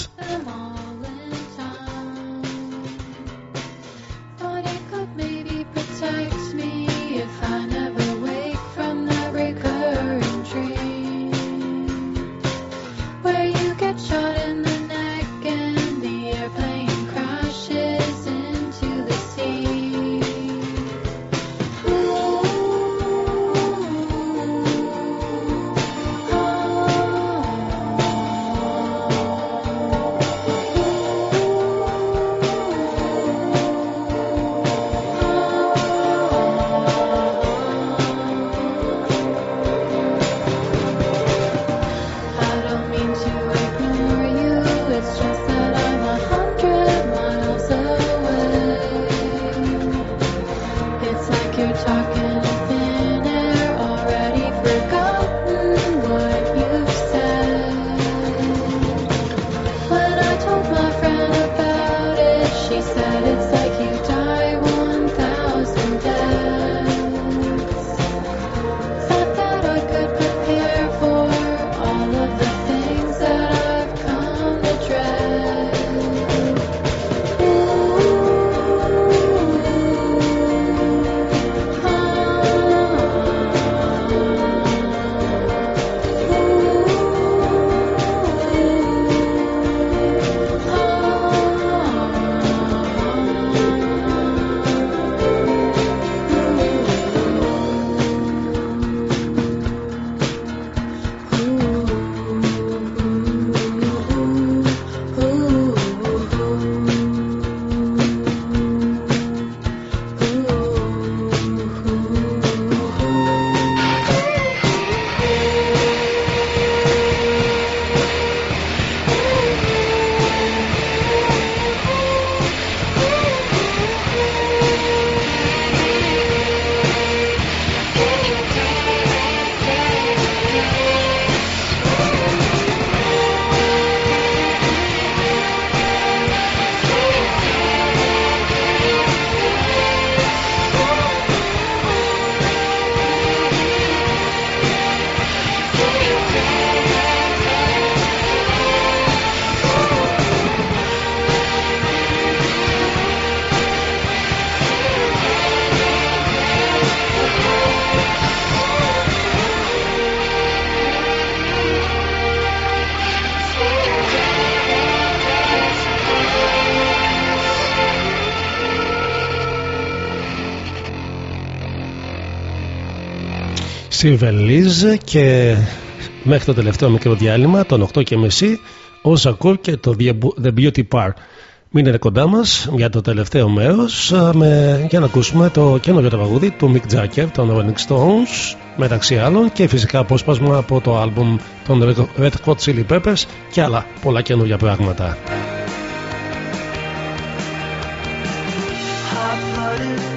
Σιβελίζ και μέχρι το τελευταίο μικρό διάλειμμα των 8.30 ο Ζακούρ και το The Beauty Par. Μείνετε κοντά μας για το τελευταίο μέρος για να ακούσουμε το καινούριο τραγούδι του Mick Jagger των Rolling Stones μεταξύ άλλων και φυσικά απόσπασμα από το άλμπουμ των Red Hot Chili Peppers και άλλα πολλά καινούργια πράγματα. Hot-blooded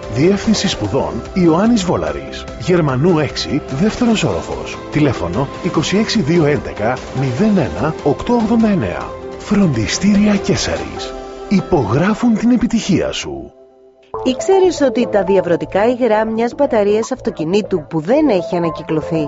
Διεύθυνση σπουδών Ιωάννης Βόλαρης. Γερμανού 6, δεύτερος όροφος. Τηλέφωνο 26211 01 889. Φροντιστήρια Κέσαρης. Υπογράφουν την επιτυχία σου. Ήξερες ότι τα διαβρωτικά υγρά μιας μπαταρίας αυτοκινήτου που δεν έχει ανακυκλωθεί;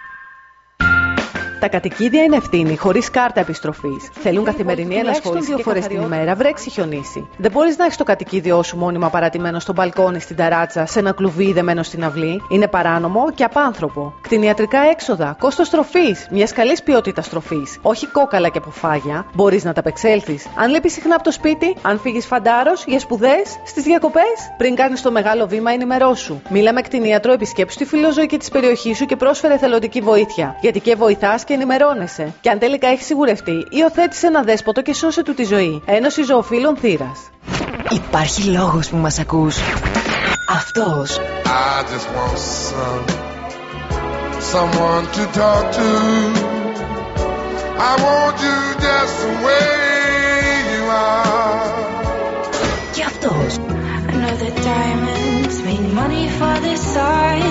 Τα κατοικίδια είναι ευθύνη, χωρίς κάρτα επιστροφής. Θέλουν καθημερινή ενασχόληση δύο φορές την ημέρα, βρέξει χιονίσει. Δεν μπορείς να έχεις το κατοικίδιό σου μόνιμα παρατημένο στο μπαλκόνι, στην ταράτσα, σε ένα κλουβί δεμένο στην αυλή. Είναι παράνομο και απάνθρωπο. Κτηνιατρικά έξοδα, κόστος τροφή, μιας καλής ποιότητας τροφή. Όχι κόκαλα και αποφάγια. Μπορείς να τα απεξέλθει. Αν λείπεις συχνά από το σπίτι, αν φύγεις φαντάρος για σπουδές, στις διακοπές. Πριν κάνεις το μεγάλο βήμα, ενημερώσου. Μίλα με κτηνίατρο, επισκέψου τη φιλοζωική και της περιοχή σου και πρόσφερε θελοντική βοήθεια. Γιατί και βοηθάς και ενημερώνεσαι. Και αν τελικά έχεις σιγουρευτεί, υιοθέτησε ένα δέσποτο και σώσε του τη ζωή. Ένωση Ζωοφύλων Θήρα. Υπάρχει λόγος που μας ακούς. Αυτός. I just want some, someone to talk to. I want you just the way you are. Και αυτός. I know that diamonds mean money for this side,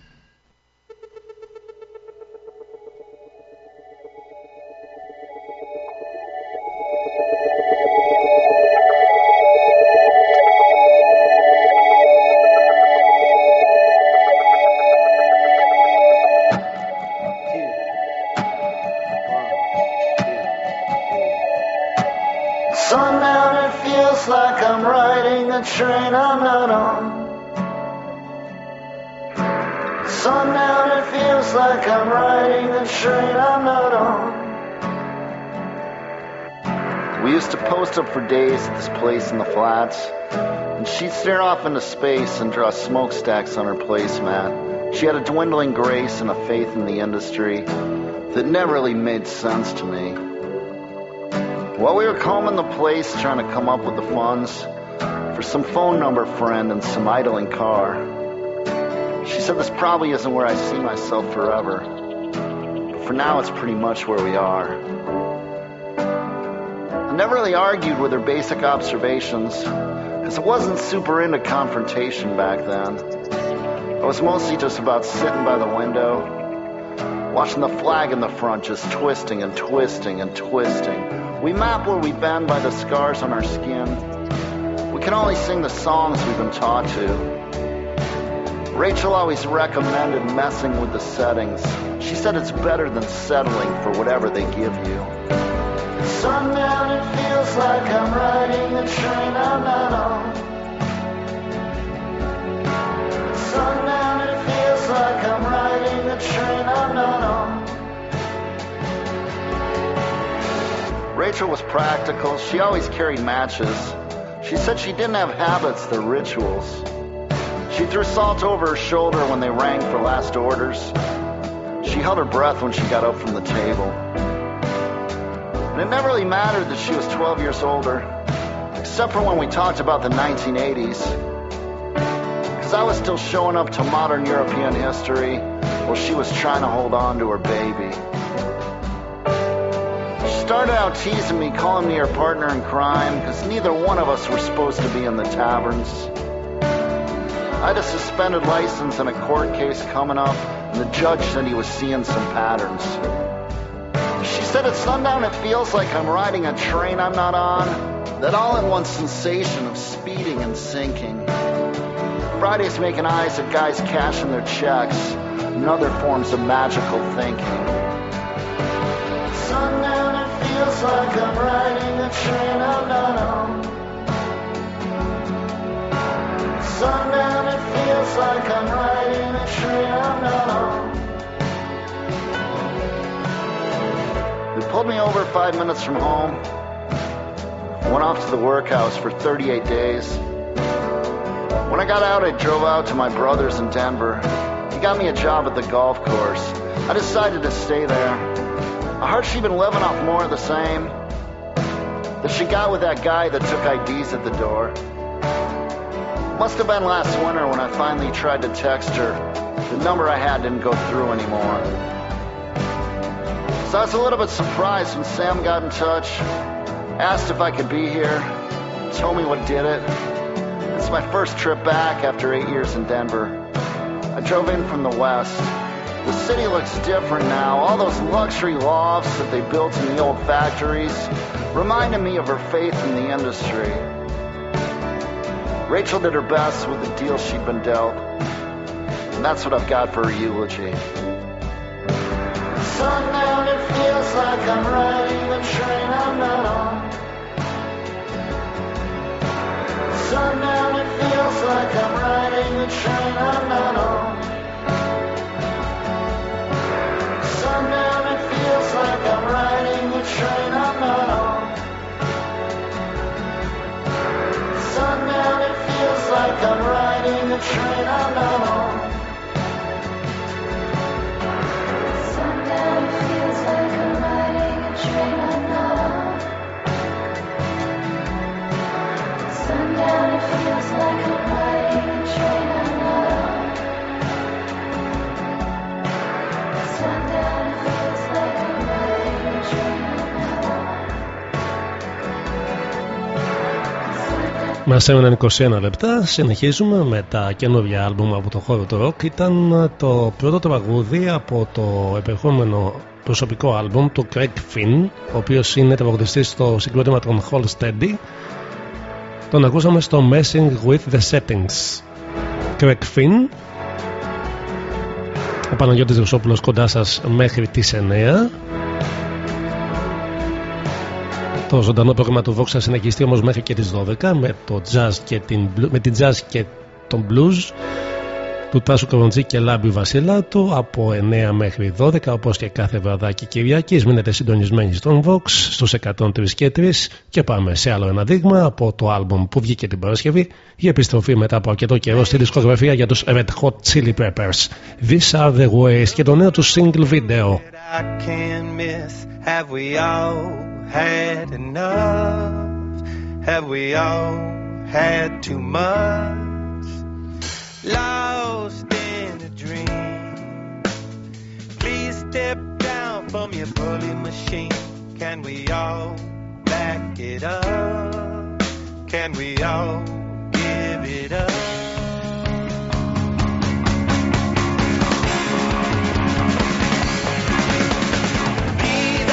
Up for days at this place in the flats, and she'd stare off into space and draw smokestacks on her placemat. She had a dwindling grace and a faith in the industry that never really made sense to me. While we were combing the place trying to come up with the funds for some phone number friend and some idling car, she said this probably isn't where I see myself forever. But for now, it's pretty much where we are. Never really argued with her basic observations because I wasn't super into confrontation back then. I was mostly just about sitting by the window, watching the flag in the front just twisting and twisting and twisting. We map where we've been by the scars on our skin. We can only sing the songs we've been taught to. Rachel always recommended messing with the settings. She said it's better than settling for whatever they give you. Sundown, it feels like I'm riding a train I'm not on. Rachel was practical. She always carried matches. She said she didn't have habits, they're rituals. She threw salt over her shoulder when they rang for last orders. She held her breath when she got up from the table. And it never really mattered that she was 12 years older, except for when we talked about the 1980s. Because I was still showing up to modern European history while she was trying to hold on to her baby. She started out teasing me, calling me her partner in crime, because neither one of us were supposed to be in the taverns. I had a suspended license and a court case coming up, and the judge said he was seeing some patterns. She said at sundown it feels like I'm riding a train I'm not on. That all in one sensation of speeding and sinking. Friday's making eyes at guys cashing their checks and other forms of magical thinking. Sundown it feels like I'm riding a train I'm not on. Sundown it feels like I'm riding a train I'm not on. Pulled me over five minutes from home. Went off to the workhouse for 38 days. When I got out, I drove out to my brother's in Denver. He got me a job at the golf course. I decided to stay there. I heard she'd been living off more of the same that she got with that guy that took IDs at the door. Must have been last winter when I finally tried to text her. The number I had didn't go through anymore. So I was a little bit surprised when Sam got in touch, asked if I could be here, told me what did it. It's my first trip back after eight years in Denver. I drove in from the west. The city looks different now. All those luxury lofts that they built in the old factories reminded me of her faith in the industry. Rachel did her best with the deal she'd been dealt. And that's what I've got for her eulogy. Sundown, feels like I'm riding the train I'm not on. Sundown, it feels like I'm riding the train I'm not on. Sundown, it feels like I'm riding the train I'm not on. Sundown, it feels like I'm riding the train I'm not on. Μας έμειναν 21 λεπτά. Συνεχίζουμε με τα καινούργια άλμπουμ από το χώρο του ροκ. Ήταν το πρώτο τραγούδι από το επερχόμενο προσωπικό άλμπουμ του Craig Finn, ο οποίος είναι τραγουδιστής στο συγκρότημα των Hall Steady. Τον ακούσαμε στο Messing with the Settings. Craig Finn. Ο Παναγιώτης Ρουσόπουλος κοντά σας μέχρι τις 9. Το ζωντανό πρόγραμμα του Vox θα συνεχιστεί όμως μέχρι και τις 12 με, το jazz και την, blu- με την jazz και τον blues του Τάσου Κοροντζή και Λάμπη Βασιλάτου από 9 μέχρι 12 όπως και κάθε βραδάκι Κυριακής μείνετε συντονισμένοι στον Vox στους 103 και 3 και πάμε σε άλλο ένα δείγμα από το άλμπομ που βγήκε την Παρασκευή για επιστροφή μετά από αρκετό καιρό στη δισκογραφία για τους Red Hot Chili Peppers These are the ways και το νέο του single video I can miss. Have we all had enough? Have we all had too much? Lost in a dream. Please step down from your bully machine. Can we all back it up? Can we all give it up? These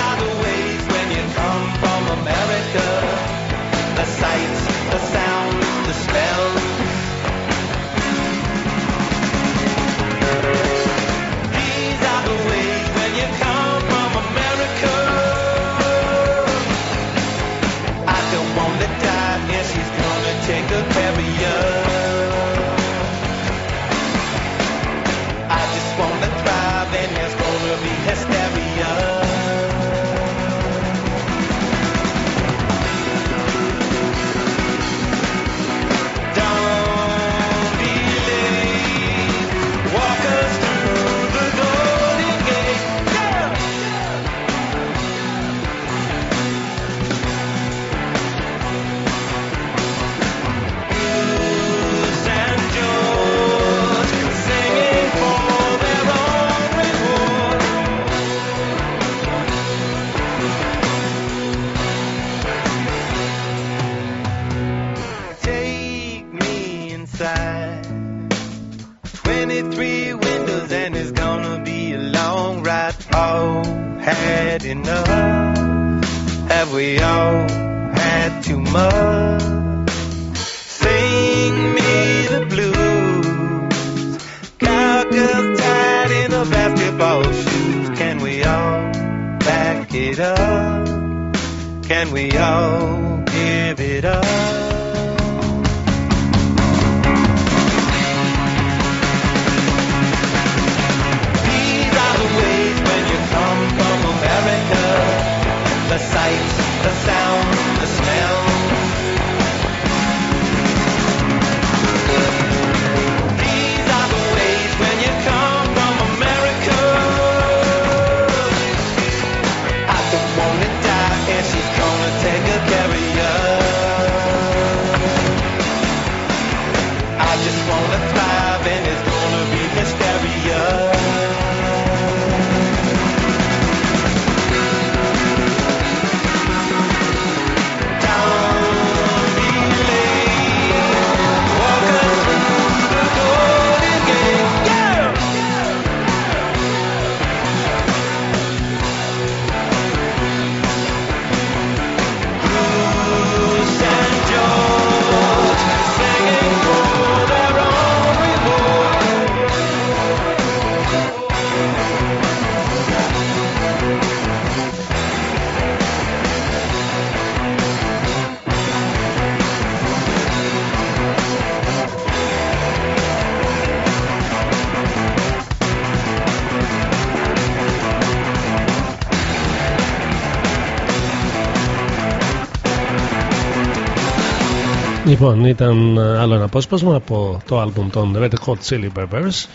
Λοιπόν, ήταν ε, άλλο ένα απόσπασμα από το άλμπουμ των Red Hot Chili Peppers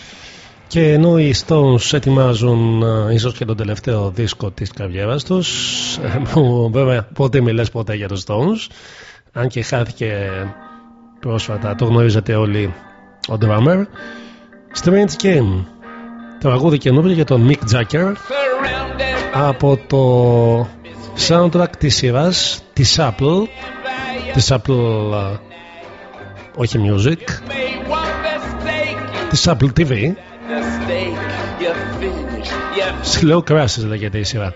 και ενώ οι Stones ετοιμάζουν ε, ίσως και τον τελευταίο δίσκο της καριέρας τους ε, που βέβαια ποτέ μιλές ποτέ για τους Stones αν και χάθηκε πρόσφατα, το γνωρίζετε όλοι ο drummer Strange Game τραγούδι καινούργιο για τον Mick Jacker από το soundtrack της σειράς της Apple της Apple όχι music της Apple TV Slow Crashes λέγεται η σειρά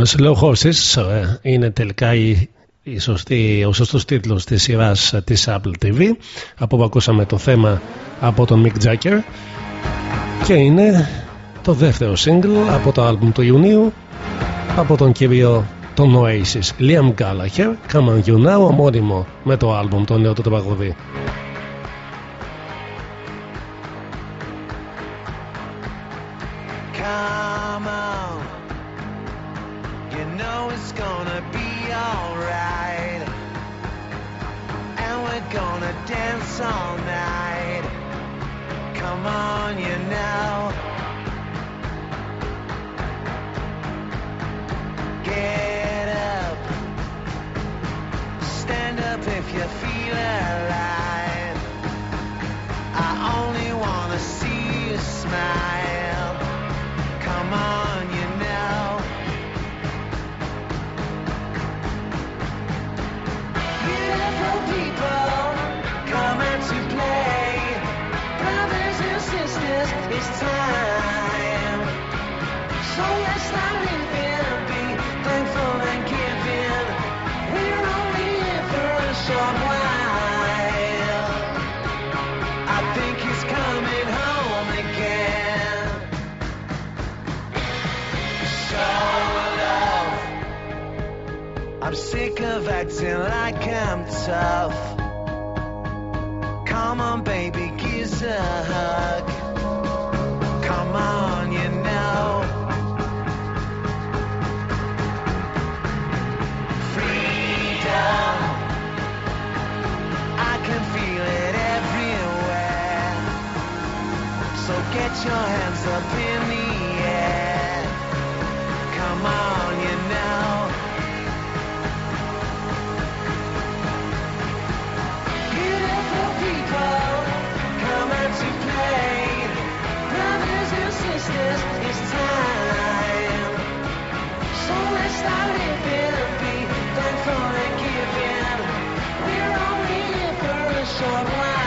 Λοιπόν, Slow Horses ε, είναι τελικά η, η σωστή, ο σωστός τίτλος της σειράς ε, της Apple TV από που ακούσαμε το θέμα από τον Mick Jagger. Και είναι το δεύτερο single από το άλμπουμ του Ιουνίου από τον κύριο τον Oasis. Liam Gallagher Come on You Now ομόνιμο με το άλμπουμ το νέο του τραγουδί Brothers and sisters, it's time. So sick of acting like I'm tough. Come on, baby, give us a hug. Come on, you know. Freedom. I can feel it everywhere. So get your hands up in the air. Come on, short while.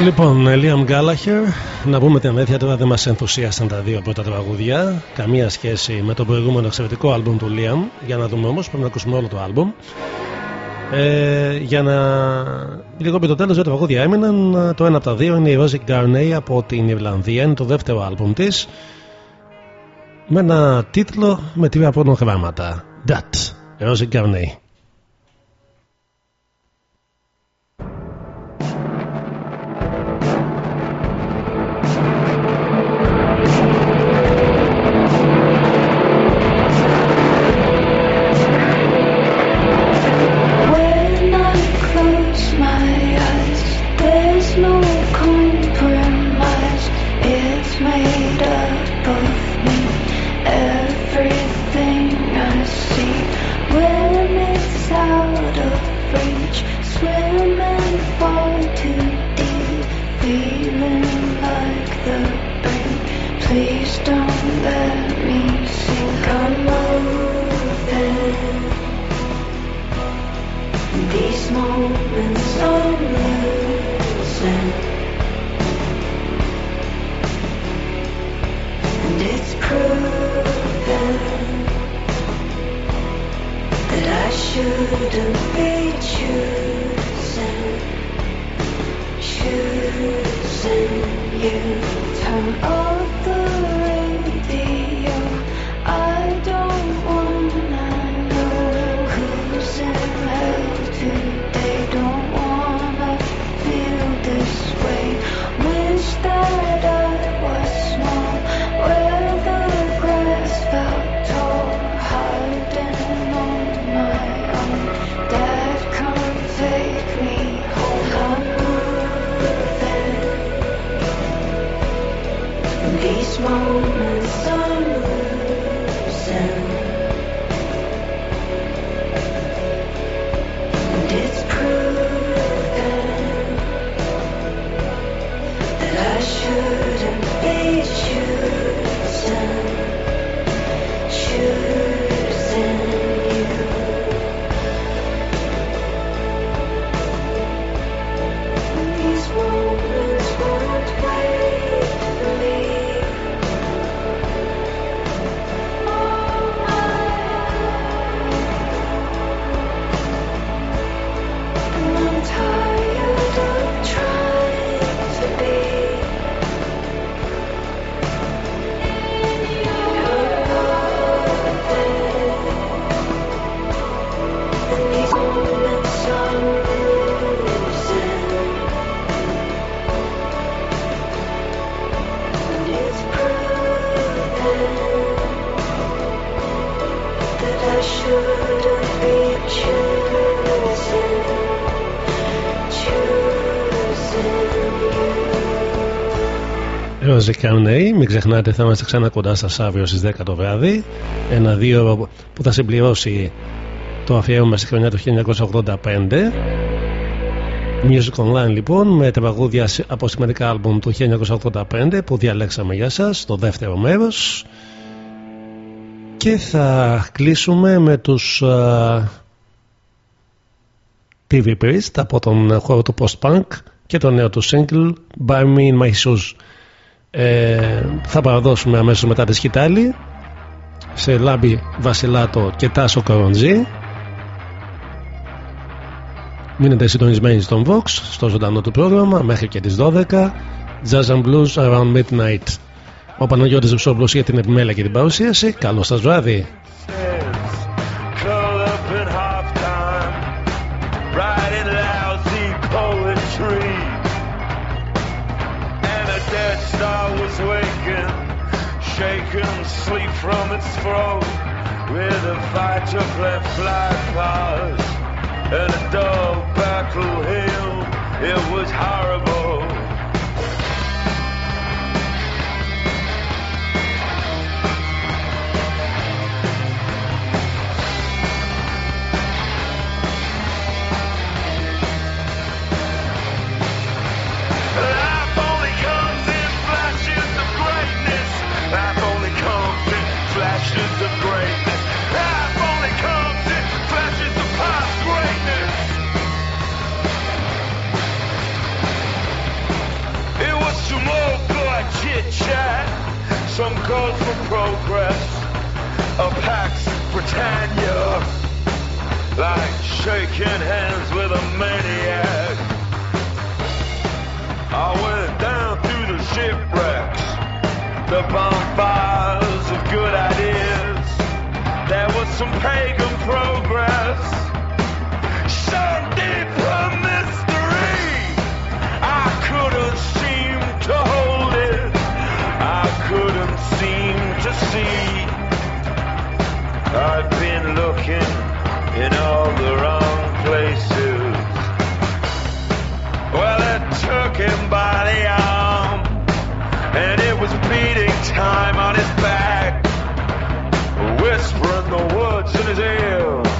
Λοιπόν, Liam Gallagher, να πούμε την αλήθεια τώρα δεν μας ενθουσίασαν τα δύο πρώτα τραγούδια. Καμία σχέση με το προηγούμενο εξαιρετικό άλμπουμ του Liam. Για να δούμε όμως, πρέπει να ακούσουμε όλο το άλμπουμ. Ε, για να. Λίγο πριν το τέλος, δύο τραγούδια έμειναν. Το ένα από τα δύο είναι η Rosie Garney από την Ιρλανδία. Είναι το δεύτερο άλμπουμ της. Με ένα τίτλο με τρία πρώτα γράμματα. That. Rosie Garney. Choosing you. Ρόζι Καρνέι, μην ξεχνάτε θα είμαστε ξανά κοντά σας αύριο στις 10 το βράδυ. Ένα δύο που θα συμπληρώσει το αφιέρωμα στη χρονιά του 1985 Music Online λοιπόν με τραγούδια από σημαντικά άλμπουμ του 1985 που διαλέξαμε για σας το δεύτερο μέρος. Και θα κλείσουμε με τους uh, TV Priest από τον χώρο του post-punk και το νέο του single By Me In My Shoes ε, θα παραδώσουμε αμέσως μετά τη σκητάλη σε Λάμπη Βασιλάτο και Τάσο Κοροντζή μείνετε συντονισμένοι στον Vox στο ζωντανό του πρόγραμμα μέχρι και τις 12 Jazz and Blues Around Midnight. Ο Παναγιώτης Βουσόμπλος για την επιμέλεια και την παρουσίαση. Καλό σας βράδυ throat, with a fighter left flight paws and a dog battle hill. It was horrible. Some calls for progress, a Pax Britannia, like shaking hands with a maniac. I went down through the shipwrecks, the bonfires of good ideas. There was some pagan progress, some deeper mystery. I couldn't seem to hold couldn't seem to see. I've been looking in all the wrong places. Well, it took him by the arm, and it was beating time on his back, whispering the words in his ear.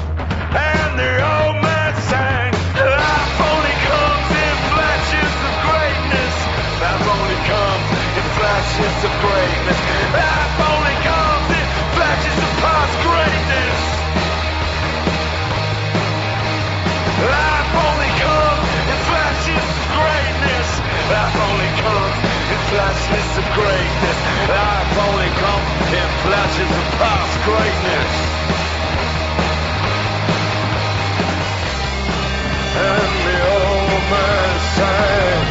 flashes of greatness. I only come in flashes of past greatness. And the old man sang,